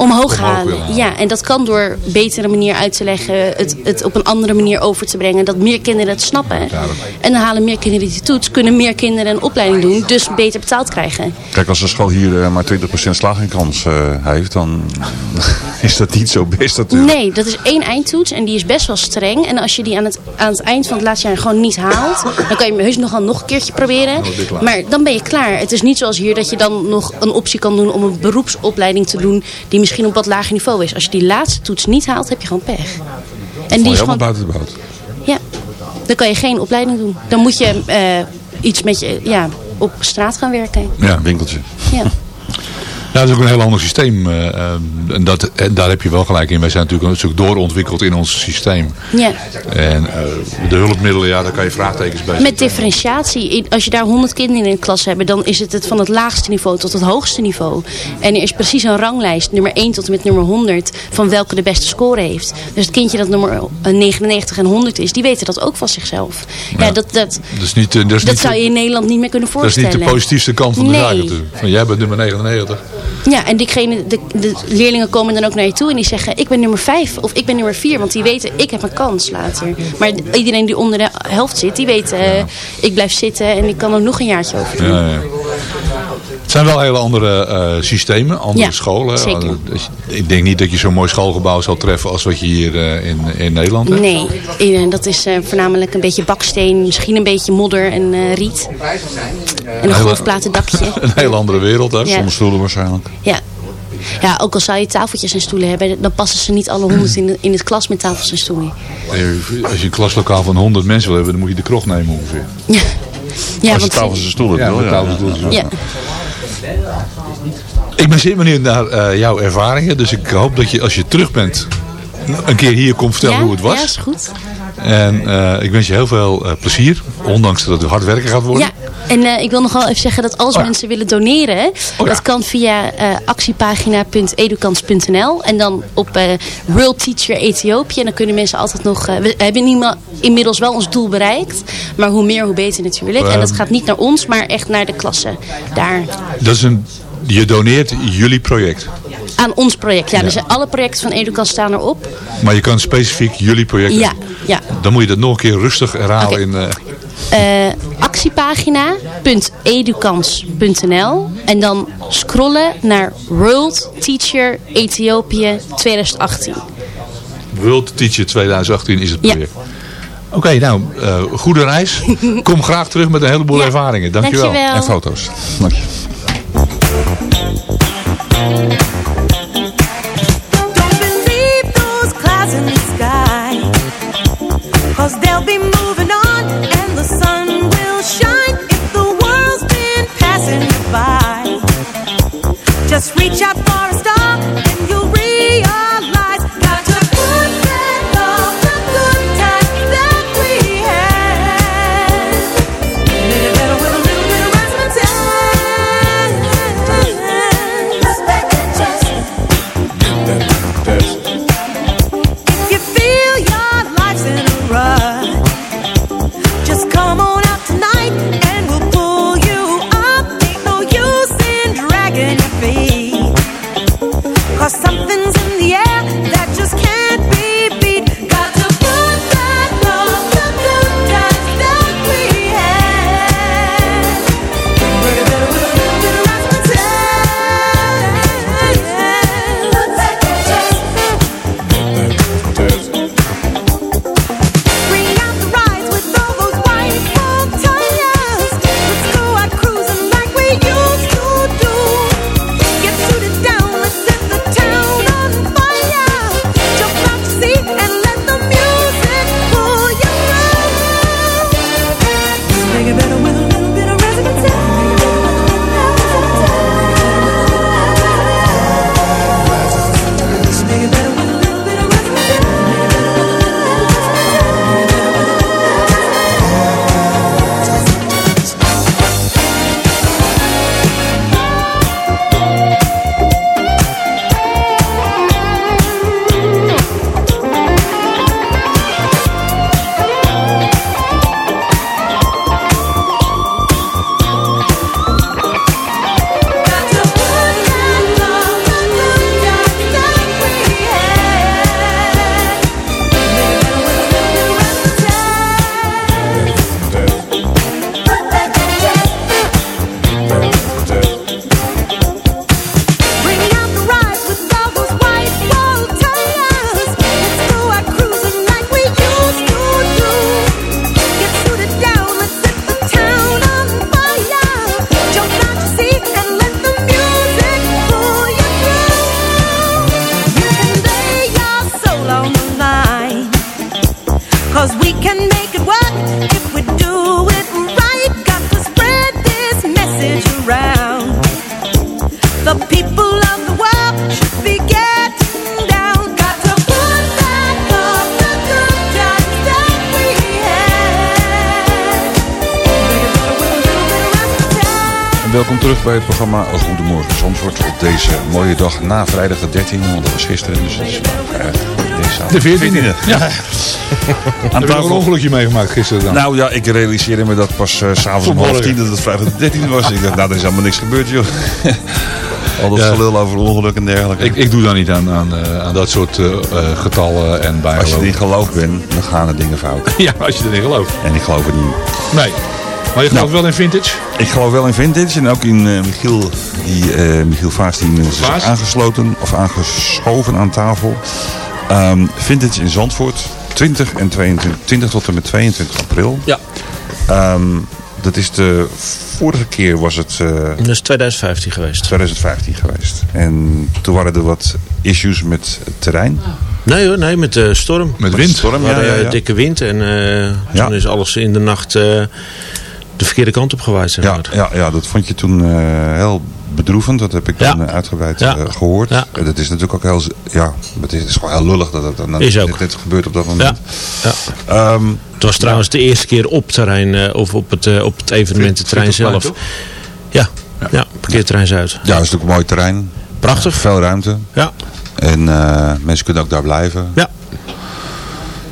omhoog halen. Ja, en dat kan door betere manier uit te leggen, het, het op een andere manier over te brengen, dat meer kinderen het snappen. En dan halen meer kinderen die toets, kunnen meer kinderen een opleiding doen, dus beter betaald krijgen. Kijk, als een school hier eh, maar 20% slagingskans eh, heeft, dan is dat niet zo best natuurlijk. Nee, dat is één eindtoets en die is best wel streng. En als je die aan het, aan het eind van het laatste jaar gewoon niet haalt, dan kan je hem heus nog wel nog een keertje proberen. klaar. Maar dan ben je klaar. Het is niet zoals hier dat je dan nog een optie kan doen om een beroepsopleiding te doen die misschien op wat lager niveau is. Als je die laatste toets niet haalt, heb je gewoon pech. En die is gewoon, buiten de boot. ja, dan kan je geen opleiding doen. Dan moet je eh, iets met je, ja, op straat gaan werken. Ja, winkeltje. Ja. Ja, dat is ook een heel ander systeem. eh, eh, en dat, en daar heb je wel gelijk in. Wij zijn natuurlijk een stuk doorontwikkeld in ons systeem. ja. En eh, de hulpmiddelen, ja, daar kan je vraagtekens bij Met differentiatie. In- Als je daar 100 kinderen in een klas hebt, dan is het, het van het laagste niveau tot het hoogste niveau. En er is precies een ranglijst, nummer 1 tot en met nummer 100, van welke de beste score heeft. Dus het kindje dat nummer eh, 99 en 100 is, die weten dat ook van zichzelf. Ja, Ja. dat, dat, Dat, is niet, eh, dat, is dat niet zou je in Nederland niet meer kunnen dat is voorstellen. niet de positiefste kant van de Nee. zaak. natuurlijk. Van, jij bent nummer 99. Ja, en diegene, de, de leerlingen komen dan ook naar je toe en die zeggen... ik ben nummer 5 of ik ben nummer 4, want die weten ik heb een kans later. Maar iedereen die onder de helft zit, die weet... eh, ik blijf zitten en ik kan er nog een jaartje over doen. Het zijn wel hele andere eh, systemen, andere Ja, scholen. zeker. Eh, dus Ik denk niet dat je zo'n mooi schoolgebouw zal treffen als wat je hier eh, in, in Nederland hebt. Nee, eh, dat is eh, voornamelijk een beetje baksteen, misschien een beetje modder en eh, riet. En een golfplaten dakje. Een hele andere wereld. Hè? Ja. Zonder stoelen waarschijnlijk. Ja. ja, ook al zou je tafeltjes en stoelen hebben, dan passen ze niet alle honderd in, de- in het klas met tafels en stoelen. Als je een klaslokaal van 100 mensen wil hebben, dan moet je de kroeg nemen ongeveer. Ja, ja Als je tafels en stoelen Ja, ja. Ik ben zeer benieuwd naar eh, jouw ervaringen. Dus ik hoop dat je als je terug bent een keer hier komt vertellen ja, hoe het was. Ja, is goed. En eh, ik wens je heel veel eh, plezier. Ondanks dat het hard werken gaat worden. Ja, En eh, ik wil nog wel even zeggen dat als Oh ja. mensen willen doneren, Oh ja. dat kan via actiepagina.edukans.nl en dan op World Teacher Ethiopië. En dan kunnen mensen altijd nog, we hebben inmiddels wel ons doel bereikt, maar hoe meer hoe beter natuurlijk. En dat gaat niet naar ons, maar echt naar de klasse daar. Dat is een, je doneert jullie project. Aan ons project. Ja, dus alle projecten van Edukans staan erop. Maar je kan specifiek jullie project Ja, ja. Dan moet je dat nog een keer rustig herhalen in... eh, Eh, actiepagina.edukans.nl en dan scrollen naar World Teacher Ethiopië 2018. World Teacher 2018 is het Ja. project. Oké, nou, eh, goede reis. Kom graag terug met een heleboel ervaringen. Dankjewel. Dankjewel. En foto's. Dank Just reach out for a star terug bij het programma Goedemorgen Zandvoort. Op deze mooie dag na vrijdag de 13e, want dat was gisteren. Dus het is vrijdag deze De 14e. Ja. Heb je een ongelukje meegemaakt gisteren dan? Nou ja, ik realiseerde me dat pas eh, s s'avonds om half tien dat het vrijdag de 13e was. Ik dacht, nou, er is helemaal niks gebeurd, joh. Al dat Ja. gelul over ongeluk en dergelijke. Ik, ik doe daar niet aan, aan, eh, aan dat soort eh, eh, getallen en Als je bijgeloven. niet geloof bent, dan gaan er dingen fout. Ja, als je er niet gelooft. En ik geloof het niet. Nee. Maar je gelooft Nou. wel in vintage? Ik geloof wel in vintage en ook in eh, Michiel, die, eh, Michiel Vaas die is Vaas? aangesloten of aangeschoven aan tafel. Ehm, vintage in Zandvoort, 20, en 22, 20 tot en met 22 april. Ja. Ehm, dat is de vorige keer was het eh, Dat is 2015 geweest. 2015 geweest. En toen waren er wat issues met het terrein. Nee hoor, nee, met de storm. Met wind? storm, ja, hadden, ja, eh, ja. dikke wind en eh, Ja. toen is alles in de nacht eh, de verkeerde kant op gewaaid. Zeg Ja, maar. ja, ja, dat vond je toen eh, heel bedroevend. Dat heb ik dan eh, uitgebreid Ja. eh, gehoord. Ja. En dat is natuurlijk ook heel, ja, het is, gewoon heel lullig dat het dit, gebeurt op dat moment. Ja. Ehm, Het was trouwens de eerste keer op terrein, of op het, op het evenemententerrein Vindt- zelf. Ja, ja. parkeerterrein Zuid. Ja, het is natuurlijk een mooi terrein. Prachtig. veel ruimte. Ja. En mensen kunnen ook daar blijven. Ja.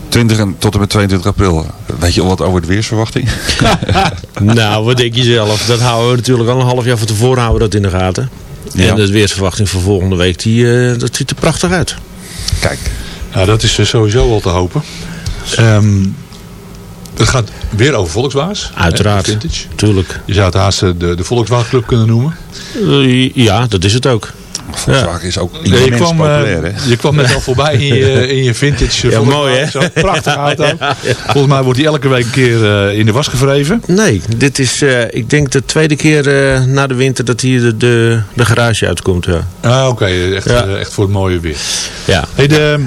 20 en, tot en met 22 april. Weet je al wat over de weersverwachting? nou, wat denk je zelf? Dat houden we natuurlijk al een half jaar van tevoren houden we dat in de gaten. Ja. En de weersverwachting voor volgende week, die, eh, dat ziet er prachtig uit. Kijk. Nou, dat is eh, sowieso wel te hopen. Ehm, het gaat weer over Volkswagens. Uiteraard. hè, Vintage. Tuurlijk. Je zou het haast eh, de, de Volkswagen Club kunnen noemen. Eh, ja, dat is het ook. Volkswagen is ook Nee, je, immens kwam, eh, populair, hè? je kwam net al voorbij in je, in je vintage Ja, Volkswagen. mooi, hè? Zo'n prachtige auto. Ja, ja. Volgens mij wordt die elke week een keer eh, in de was gevreven. Nee, dit is, eh, ik denk de tweede keer eh, na de winter dat hier de, de, de garage uitkomt. Ja. Ah, oké. Echt, Ja. eh, echt voor het mooie weer. Ja. Hey, de,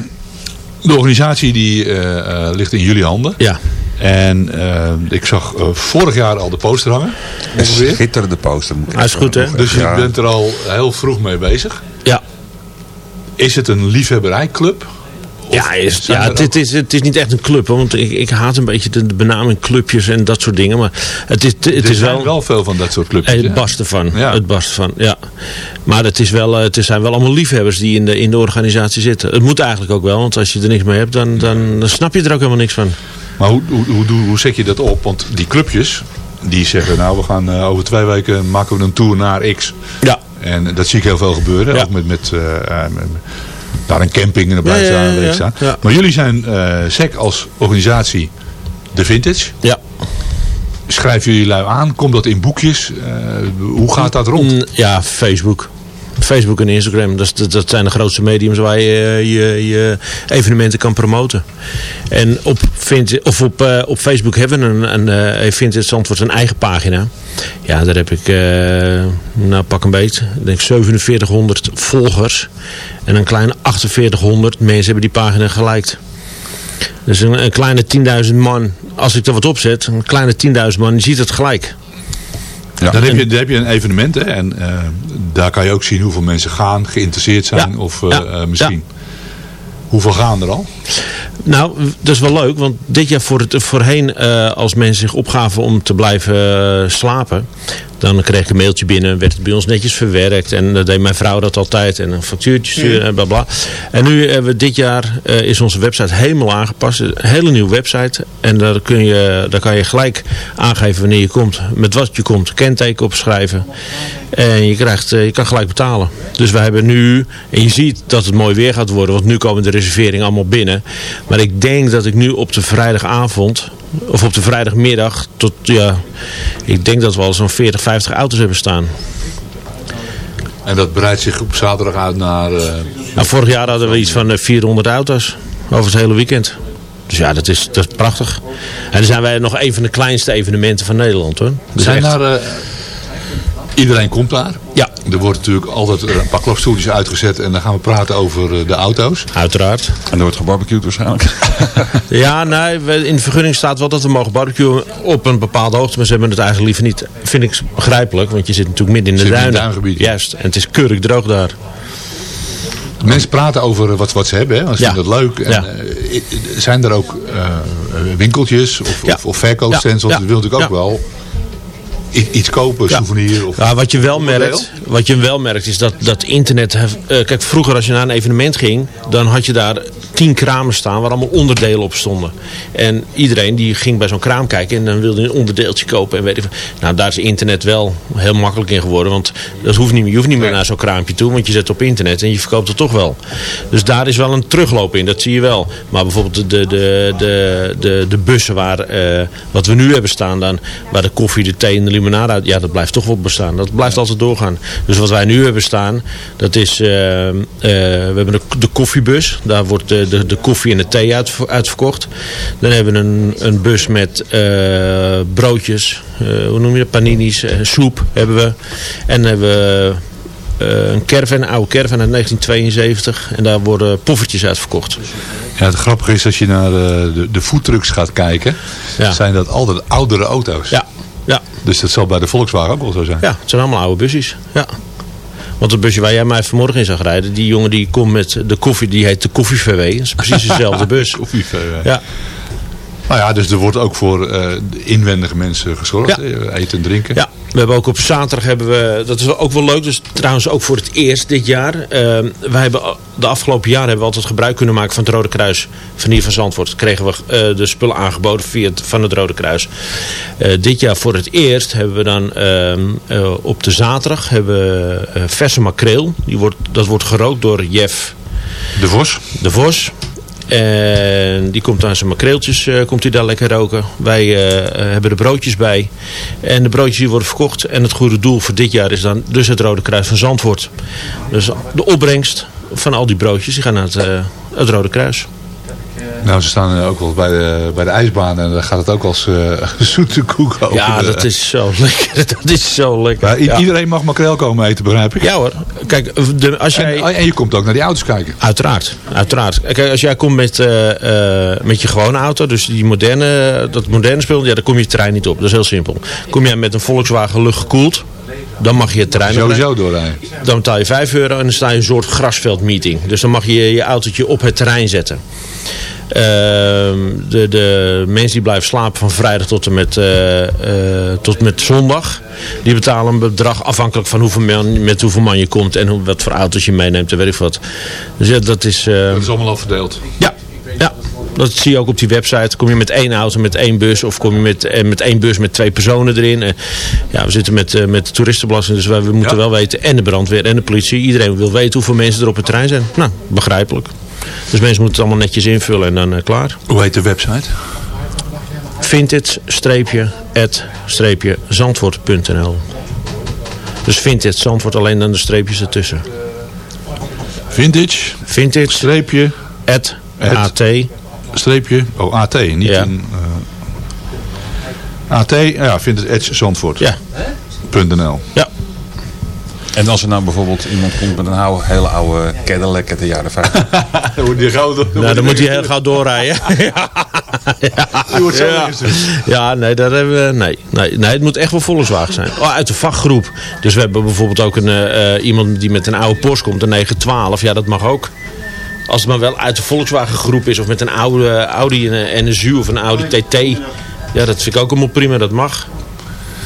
de organisatie die eh, eh, ligt in jullie handen. Ja. En eh, ik zag eh, vorig jaar al de poster hangen. Een schitterende poster. Moet ik Hij is goed, hè? Dus je bent er al heel vroeg mee bezig. Ja. Is het een liefhebberijclub? Ja, is, ja het, het is, het is niet echt een club. hoor, Want ik, ik haat een beetje de, de benaming clubjes en dat soort dingen. Maar het is, het er is zijn wel... wel veel van dat soort clubjes. Het barst ervan. Ja. Het barst ervan, ja. Maar het, is wel, eh, het zijn wel allemaal liefhebbers die in de, in de organisatie zitten. Het moet eigenlijk ook wel, want als je er niks mee hebt, dan, dan, dan snap je er ook helemaal niks van. Maar hoe, hoe, hoe, zet je dat op? Want die clubjes, die zeggen nou we gaan eh, over twee weken maken we een tour naar X. Ja. En dat zie ik heel veel gebeuren. Ja. Ook met, met, eh, eh, met- naar een camping en dan blijft Ja, ja, daar een ja, staan. Maar jullie zijn eh SEC als organisatie de Vintage. Ja. Schrijven jullie lui aan? Komt dat in boekjes? Eh, hoe gaat dat rond? Mm, Ja, Facebook. Facebook en Instagram, dat, dat, zijn de grootste mediums waar je eh, je, je evenementen kan promoten. En op, of op, eh, op Facebook hebben we een, een, eh, heeft Vintage Zandvoort een eigen pagina. Ja, daar heb ik, eh, nou pak een beet, denk 4700 volgers. En een kleine 4800 mensen hebben die pagina geliked. Dus een, een kleine 10.000 man, als ik er wat opzet, een kleine 10.000 man, die ziet het gelijk. Dan, heb je, dan heb je een evenement hè, en eh, daar kan je ook zien hoeveel mensen gaan, geïnteresseerd zijn Ja. of eh, Ja. eh, misschien. Hoeveel gaan er al? Nou, dat is wel leuk, want dit jaar voor het, voorheen, als mensen zich opgaven om te blijven slapen, dan kreeg ik een mailtje binnen, werd het bij ons netjes verwerkt. En dat deed mijn vrouw dat altijd en een factuurtje sturen en bla bla. En nu hebben we dit jaar, eh, is onze website helemaal aangepast, een hele nieuwe website. En daar, kun je, daar kan je gelijk aangeven wanneer je komt, met wat je komt, kenteken opschrijven. En je, krijgt, eh, je kan gelijk betalen. Dus we hebben nu, en je ziet dat het mooi weer gaat worden, want nu komen de reserveringen allemaal binnen. Maar ik denk dat ik nu op de vrijdagavond, of op de vrijdagmiddag, tot ja, ik denk dat we al zo'n 40, 50 auto's hebben staan. En dat breidt zich op zaterdag uit naar... eh, Nou, vorig jaar hadden we iets van eh, 400 auto's over het hele weekend. Dus ja, dat is, dat is prachtig. En dan zijn wij nog een van de kleinste evenementen van Nederland hoor. Dus zijn echt- daar, eh, iedereen komt daar. Ja. Er wordt natuurlijk altijd eh, een paar klapstoeltjes uitgezet en dan gaan we praten over eh, de auto's. Uiteraard. En er wordt gebarbecued waarschijnlijk. Ja, nee, in de vergunning staat wel dat we mogen barbecuen op een bepaalde hoogte. Maar ze hebben het eigenlijk liever niet. Vind ik begrijpelijk, want je zit natuurlijk midden in de Zit in duinen. duingebied. Juist, en het is keurig droog daar. Mensen praten over eh, wat, wat ze hebben, hè. Ze Ja. vinden dat leuk. En, Ja. eh, zijn er ook eh, winkeltjes of, Ja. of, of verkoopstands? Ja. Want je wil natuurlijk ook Ja. wel iets kopen, souvenir. Of, Ja, wat je wel merkt, wat je wel merkt is dat, dat internet... hef- eh, kijk, vroeger als je naar een evenement ging... dan had je daar tien kramen staan waar allemaal onderdelen op stonden. En iedereen die ging bij zo'n kraam kijken... en dan wilde een onderdeeltje kopen. En weet ik, nou, daar is internet wel heel makkelijk in geworden. Want dat hoeft niet meer, je hoeft niet meer naar zo'n kraampje toe... want je zet op internet en je verkoopt het toch wel. Dus daar is wel een terugloop in, dat zie je wel. Maar bijvoorbeeld de, de, de, de, de, de bussen waar... eh, wat we nu hebben staan dan... waar de koffie, de thee en de limonade uit... ja, dat blijft toch wel bestaan. Dat blijft altijd doorgaan. Dus wat wij nu hebben staan... dat is... eh, eh, we hebben de, de koffiebus. Daar wordt de, de, de koffie en de thee uit, uitverkocht. Dan hebben we een, een bus met eh, broodjes... hoe noem je dat? Paninis, soep hebben we. En hebben we... een caravan, een oude caravan uit 1972. En daar worden poffertjes uitverkocht. Ja, het grappige is als je naar de, de foodtrucks gaat kijken, zijn dat altijd oudere auto's. Ja. Ja. Dus dat zal bij de Volkswagen ook wel zo zijn. Ja, het zijn allemaal oude busjes. Ja. Want het busje waar jij mij vanmorgen in zag rijden, die jongen die komt met de koffie, die heet de koffie-VW. Dat is precies dezelfde bus. Koffie, Ja. Nou ja, dus er wordt ook voor eh, inwendige mensen gezorgd. hè? Eten en drinken. Ja, we hebben ook op zaterdag hebben we, dat is ook wel leuk, dus trouwens ook voor het eerst dit jaar. Ehm wij hebben de afgelopen jaren hebben we altijd gebruik kunnen maken van het Rode Kruis van hier van Zandvoort. Kregen we eh, de spullen aangeboden via het, van het Rode Kruis. Eh, dit jaar voor het eerst hebben we dan ehm, eh, op de zaterdag hebben we eh, verse makreel. Die wordt, dat wordt gerookt door Jeff De Vos. de Vos. En die komt aan zijn makreeltjes, eh, komt hij daar lekker roken. Wij eh, eh, hebben de broodjes bij. En de broodjes die worden verkocht. En het goede doel voor dit jaar is dan dus het Rode Kruis van Zandvoort. Dus de opbrengst van al die broodjes die gaan naar het, het Rode Kruis. Nou, ze staan eh, ook wel bij de, bij de ijsbaan en dan gaat het ook als eh, zoete koek over. Ja, dat is zo lekker. Dat is zo lekker. Maar Ja. Iedereen mag makreel komen eten, begrijp ik? Ja hoor. Kijk, de, als jij... En, en je komt ook naar die auto's kijken. Uiteraard, uiteraard. Kijk, als jij komt met, eh, eh, met je gewone auto, dus die moderne, dat moderne spul, ja, dan kom je het terrein niet op. Dat is heel simpel. Kom jij met een Volkswagen luchtgekoeld, dan mag je het terrein Sowieso doorrijden. Dan betaal je 5 euro en dan sta je een soort grasveldmeeting. Dus dan mag je je autootje op het terrein zetten. Ehm, de, de mensen die blijven slapen van vrijdag tot en met, eh, eh, tot met zondag. Die betalen een bedrag afhankelijk van hoeveel man, met hoeveel man je komt. En hoe, wat voor auto's je meeneemt en weet ik wat. Dus ja, dat is... eh, Dat is allemaal al verdeeld. ja, ja. Dat zie je ook op die website. Kom je met één auto, met één bus. Of kom je met, eh, met één bus met twee personen erin. Ja, we zitten met, met de toeristenbelasting. Dus wij, we moeten wel weten. En de brandweer en de politie. Iedereen wil weten hoeveel mensen er op het terrein zijn. Nou, begrijpelijk. Dus mensen moeten het allemaal netjes invullen en dan eh, klaar. Hoe heet de website? Vintage-zandvoort.nl Dus Vintage Zandvoort alleen dan de streepjes ertussen. Vintage. Vintage. Streepje. At. At. AT. Streepje. Oh, AT. Niet Ja. een... eh, AT. Ja, Edge Zandvoort. Ja. .nl. Ja. En als er nou bijvoorbeeld iemand komt met een oude, hele oude Cadillac uit de jaren 50. die gouden, Nou, dan moet hij heel gauw doorrijden. Die wordt zo ja. ja, nee, daar hebben we, nee, nee, nee, het moet echt wel Volkswagen zijn. Oh, uit de vakgroep. Dus we hebben bijvoorbeeld ook een, eh, eh, iemand die met een oude Porsche komt, een 912. Ja, dat mag ook. Als het maar wel uit de Volkswagen groep is. Of met een oude Audi en een, en een ZU of een Audi TT. Ja, dat vind ik ook allemaal prima. Dat mag.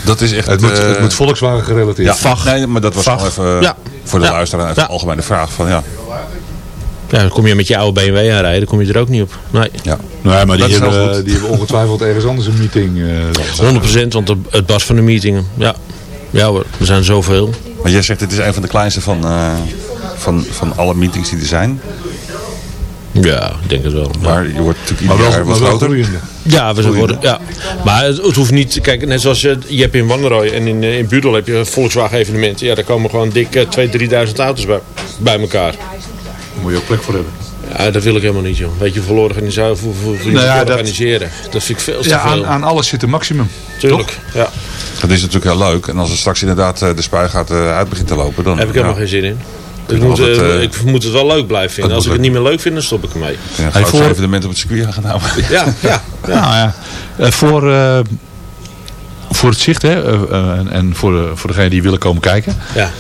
Dat is echt... Het moet, eh, het moet Volkswagen gerelateerd ja, zijn. Nee, maar dat was Vag. wel even Ja. voor de Ja. luisteraar even Ja. een algemene vraag. Van, ja. Ja, dan kom je met je oude BMW aanrijden. Dan kom je er ook niet op. Nee. Ja. Nee, maar die hebben, die hebben ongetwijfeld ergens anders een meeting. eh, 100% want het- was van de meeting. Ja. Ja hoor, er zijn zoveel. Maar jij zegt het is een van de kleinste van, eh, van, van alle meetings die er zijn. Ja, ik denk het wel. Ja. Maar je wordt natuurlijk maar ieder wel, jaar maar wat. Ja, we zijn worden, ja. Maar het, het hoeft niet... Kijk, net zoals je, je hebt in Wanderooy en in, eh, in Budel heb je Volkswagen evenementen. Ja, daar komen gewoon dik eh, 2.000, 3.000 auto's bij, bij elkaar. Daar moet je ook plek voor hebben. Ja, dat wil ik helemaal niet, joh. Weet je, hoeveel organiseren, hoeveel, hoeveel Nou ja, dat- organiseren. Dat vind ik veel te Ja, veel. aan, aan alles zit een maximum. Tuurlijk, ja. Dat is natuurlijk heel leuk. En als er straks inderdaad eh, de spuigaat eh, uit begint te lopen, dan... Heb ik helemaal ja, geen zin in. Ik moet, altijd, eh, ik moet het wel leuk blijven vinden. Als ik het niet meer leuk vind, dan stop ik ermee. Ja, Hey, voor- evenement op het circuit gaan houden. Ja, ja. Nou ja, eh, voor, eh, voor het zicht hè, en- en voor, de, voor degenen die willen komen kijken. ja.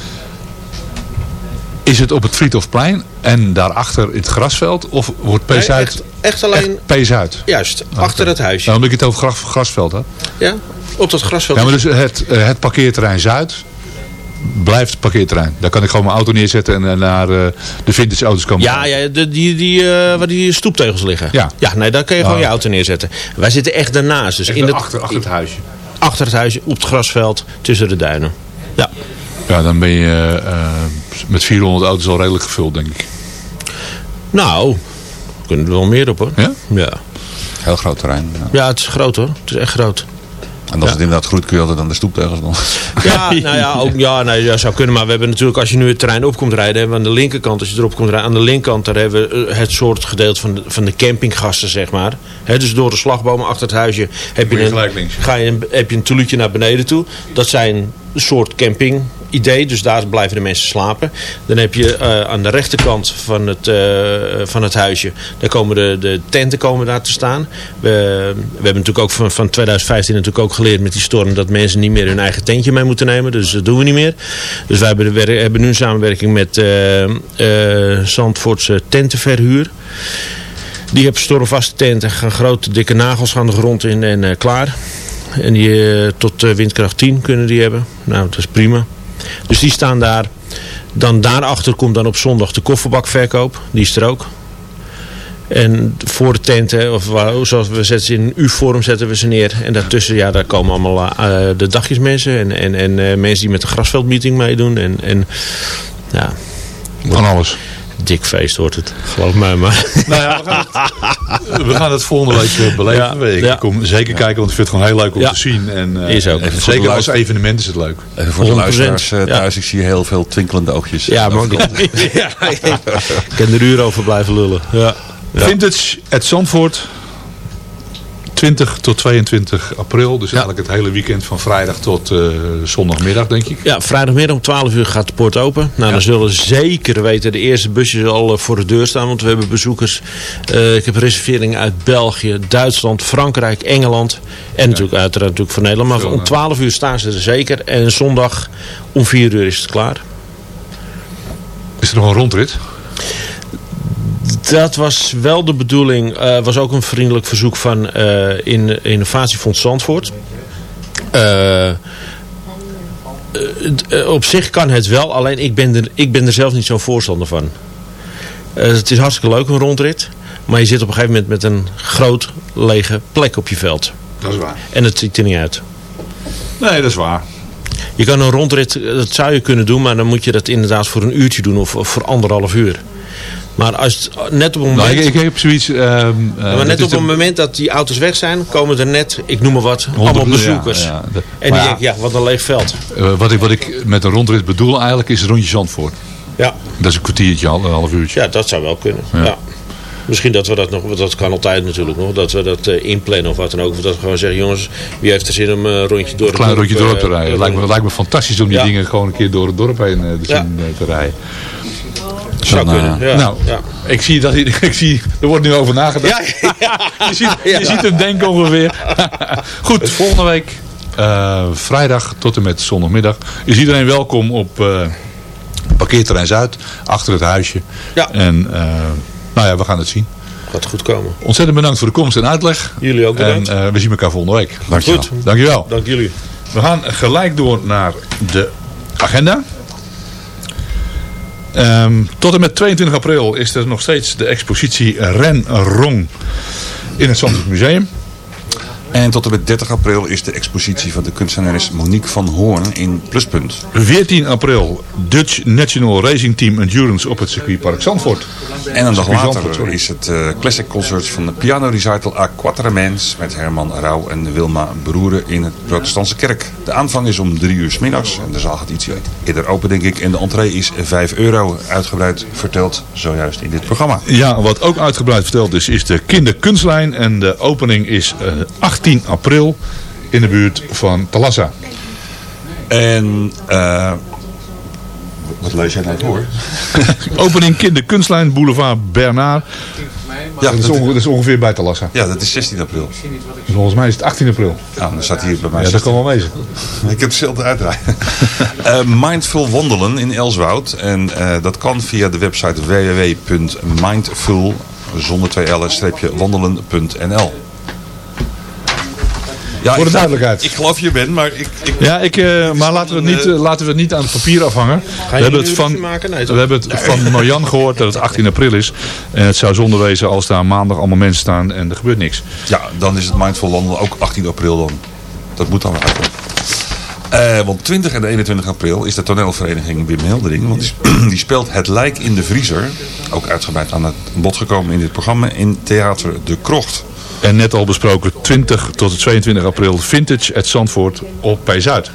Is het op het Friedhofplein en daarachter in het grasveld? Of wordt Nee, P-Zuid echt, echt alleen... P-Zuid? Juist, achter het huisje. Nou, omdat ik het over gras, grasveld had. Ja, op dat grasveld. Ja, maar dus het, het parkeerterrein Zuid blijft parkeerterrein. Daar kan ik gewoon mijn auto neerzetten en, eh, naar eh, de vintage auto's komen. Ja, ja de, die, die, eh, waar die stoeptegels liggen. Ja. Ja, nee, daar kun je gewoon Oh. je auto neerzetten. Wij zitten echt daarnaast. Dus in het, achter, achter het huisje. achter het huisje, op het grasveld, tussen de duinen. Ja. Ja, dan ben je eh, met 400 auto's al redelijk gevuld, denk ik. Nou, we kunnen er wel meer op hoor. Ja? Ja, Heel groot terrein. Ja. ja het is groot hoor. Het is echt groot. En als het inderdaad groeit, kun je altijd aan de stoeptegels nog. Ja, nou ja, ook, ja, nee, ja, zou kunnen. Maar we hebben natuurlijk, als je nu het terrein op komt rijden, hebben we aan de linkerkant, als je erop komt rijden, aan de linkerkant, daar hebben we eh, het soort gedeelte van de, van de campinggasten, zeg maar. Hè, dus door de slagbomen achter het huisje heb je, een, gelijk links. ga je een, heb je een toeletje naar beneden toe. Dat zijn een soort camping idee, dus daar blijven de mensen slapen. Dan heb je eh, aan de rechterkant van het, eh, van het huisje, daar komen de, de tenten komen daar te staan. We, we hebben natuurlijk ook van, van 2015 natuurlijk ook geleerd met die storm dat mensen niet meer hun eigen tentje mee moeten nemen. Dus dat doen we niet meer. Dus wij hebben, wer- hebben nu een samenwerking met eh Zandvoortse tentenverhuur. Die hebben stormvaste tenten, gaan grote dikke nagels aan de grond in en klaar. En die tot windkracht 10 kunnen die hebben. Nou, dat is prima. Dus die staan daar. Dan daarachter komt dan op zondag de kofferbakverkoop. Die is er ook. En voor de tenten, of zoals we zetten ze in U-vorm zetten we ze neer. En daartussen, ja, daar komen allemaal eh, de dagjesmensen. En, en, en eh, mensen die met de grasveldmeeting meedoen. En, en ja. Van alles. Dik feest wordt het, geloof mij maar. Nou ja, we gaan het, we gaan het volgende week eh, beleven. Ja, ik ja. kom zeker kijken, want ik vind het gewoon heel leuk om Ja. te zien. En, eh, Is ook. en voor de zeker als evenement is het leuk. Even voor de 100%. luisteraars eh, Ja. thuis, ik zie heel veel twinkelende oogjes. Ja, maar ja, ik kan er uren over blijven lullen. Ja. Vintage at Zandvoort. 20 tot 22 april. Dus eigenlijk het hele weekend van vrijdag tot eh, zondagmiddag, denk ik. Ja, vrijdagmiddag om 12 uur gaat de poort open. Nou, dan zullen zeker weten de eerste busjes al eh, voor de deur staan. Want we hebben bezoekers. eh, ik heb reserveringen uit België, Duitsland, Frankrijk, Engeland. En natuurlijk uiteraard natuurlijk voor Nederland. Maar om ja. 12 uur staan ze er zeker. En zondag om 4 uur is het klaar. Is er nog een rondrit? Dat was wel de bedoeling. eh was ook een vriendelijk verzoek van eh in Innovatiefonds Zandvoort. Eh, op zich kan het wel, alleen ik ben er, ik ben er zelf niet zo'n voorstander van. Het is hartstikke leuk een rondrit. Maar je zit op een gegeven moment met een groot lege plek op je veld. Dat is waar. En het ziet er niet uit. Nee, dat is waar. Je kan een rondrit, dat zou je kunnen doen, maar dan moet je dat inderdaad voor een uurtje doen of, of voor anderhalf uur. Maar als het net op een moment... Nou, ik, ik heb zoiets... ehm, eh, Ja, maar net op het moment dat die auto's weg zijn, komen er net, ik noem maar wat, allemaal bezoekers. ja, ja. De- En die denken, ja, wat een leeg veld. Eh, wat, ik, wat ik met een rondrit bedoel eigenlijk is een rondje Zandvoort. Ja. Dat is een kwartiertje, al- een half uurtje. Ja, dat zou wel kunnen. Ja. Misschien dat we dat nog, want dat kan altijd natuurlijk nog, dat we dat eh, inplannen of wat dan ook. Of dat we gewoon zeggen, jongens, wie heeft er zin om een rondje door Een klein rondje dorp, dorp te rijden. lijkt, me, lijkt me fantastisch om die dingen gewoon een keer door het dorp heen te, zien, te rijden. Zou kunnen, eh, ja. Nou, Ja. ik zie dat ik zie, er wordt nu over nagedacht. je, ziet, je ziet hem denken ongeveer. Goed, volgende week, eh, vrijdag tot en met zondagmiddag, is iedereen welkom op eh, parkeerterrein Zuid, achter het huisje. Ja. En eh, nou ja, we gaan het zien. Gaat goed komen. Ontzettend bedankt voor de komst en uitleg. Jullie ook bedankt. En eh, we zien elkaar volgende week. Dankjewel. Goed. Dankjewel. Dank jullie. We gaan gelijk door naar de agenda. Ehm, tot en met 22 april is er nog steeds de expositie Ren Rong in het Zandvoort Museum. En tot en met 30 april is de expositie van de kunstenares Monique van Hoorn in Pluspunt. 14 april, Dutch National Racing Team Endurance op het circuitpark Zandvoort. En een dag later is het uh, Classic Concert van de Piano Recital A Quatremens met Herman Rauw en Wilma Broeren in het Protestantse Kerk. De aanvang is om 3 uur s middags en de zaal gaat iets eerder open denk ik. En de entree is 5 euro, uitgebreid verteld zojuist in dit programma. Ja, wat ook uitgebreid verteld is, is de kinderkunstlijn en de opening is eh, uh, 8 10 april in de buurt van Talassa. En... Eh, Wat lees jij nou door? Opening kinderkunstlijn Boulevard Bernard. Ja, dat is, ongeveer bij Talassa. Ja, dat is 16 april. Volgens mij is het 18 april. Ja, dan staat hier bij mij. Ja, dat kan wel wezen. Ik heb hetzelfde uitdraaien. uh, Mindful Wandelen in Elswoud. En eh, dat kan via de website www.mindful zonder 2 l-wandelen.nl ja, Voor de ik- duidelijkheid. Ik geloof je bent, maar ik... ik Ja, ik, eh, maar laten we, het niet, eh, laten we het niet aan het papier afhangen. We hebben, het van, ruzie maken? Nee, we hebben het van Marjan gehoord dat het 18 april is. En het zou zonde wezen als daar maandag allemaal mensen staan en er gebeurt niks. Ja, dan is het Mindful wandelen ook 18 april dan. Dat moet dan wel uitkomen. Eh, want 20 en 21 april is de toneelvereniging Wim Hildering. Want die, sp- die speelt Het Lijk in de Vriezer. Ook uitgebreid aan het bod gekomen in dit programma. In Theater De Krocht. En net al besproken 20 tot en 22 april Vintage at Zandvoort op P Zuid.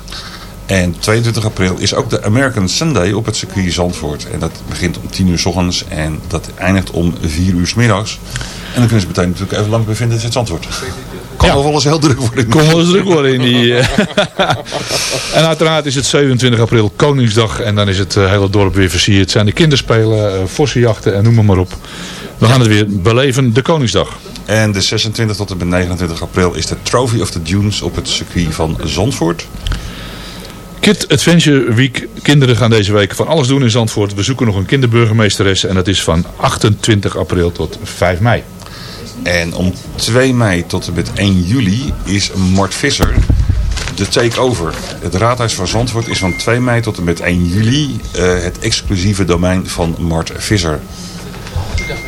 En 22 april is ook de American Sunday op het circuit Zandvoort. En dat begint om 10 uur s ochtends en dat eindigt om 4 uur s middags. En dan kunnen ze meteen natuurlijk even lang bevinden in het Zandvoort. Kan wel wel eens heel druk worden. Kom wel eens druk worden in die... eh. en uiteraard is het 27 april Koningsdag. En dan is het eh, hele dorp weer versierd. Het zijn de kinderspelen, uh, vossenjachten en noem maar, maar op. We gaan het weer beleven, de Koningsdag. En de 26 tot en met 29 april is de Trophy of the Dunes op het circuit van Zandvoort. Kid Adventure Week. Kinderen gaan deze week van alles doen in Zandvoort. We zoeken nog een kinderburgemeesteres. En dat is van 28 april tot 5 mei. En om 2 mei tot en met 1 juli is Mart Visser de takeover. Het raadhuis van Zandvoort is van 2 mei tot en met 1 juli uh, het exclusieve domein van Mart Visser.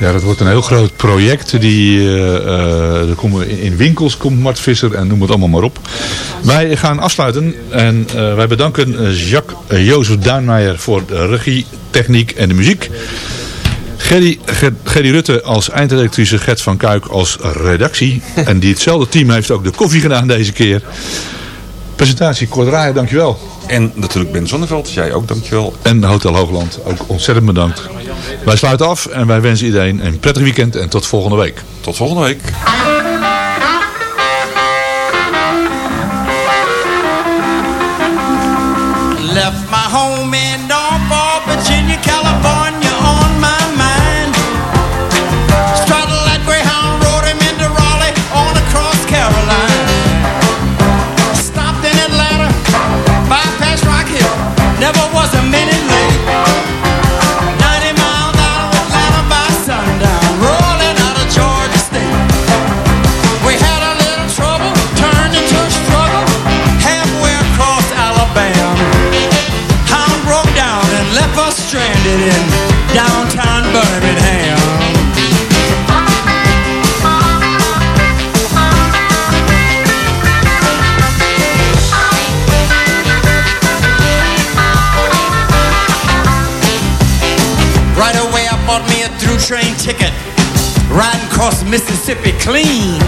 Ja, dat wordt een heel groot project. Die, uh, er komen in winkels komt Mart Visser en noem het allemaal maar op. Wij gaan afsluiten en wij bedanken Jacques Jozef Duinmeijer voor de regie, techniek en de muziek. Gerry, Gerry Rutte als eindredactrice, Gert van Kuik als redactie. En die hetzelfde team heeft ook de koffie gedaan deze keer. Presentatie Kort Raaien, dankjewel. En natuurlijk Ben Zonneveld, jij ook dankjewel. En Hotel Hoogland, ook ontzettend bedankt. Wij sluiten af en wij wensen iedereen een prettig weekend en tot volgende week. Tot volgende week. Left my home in downtown Birmingham. Right away I bought me a through train ticket. Riding across Mississippi clean.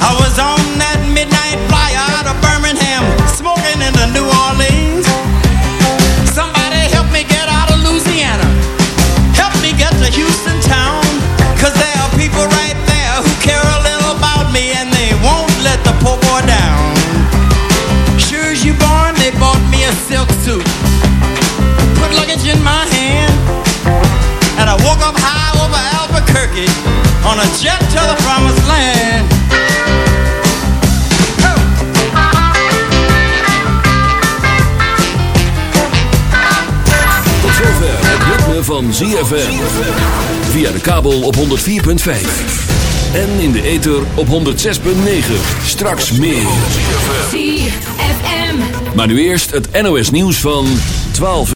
I was on that midnight flyer out of Birmingham Smoking in the New Orleans on a jet to the promised land. Tot zover het ritme van ZFM. Via de kabel op 104.5. En in de ether op 106.9. Straks meer. ZFM. Maar nu eerst het NOS nieuws van 12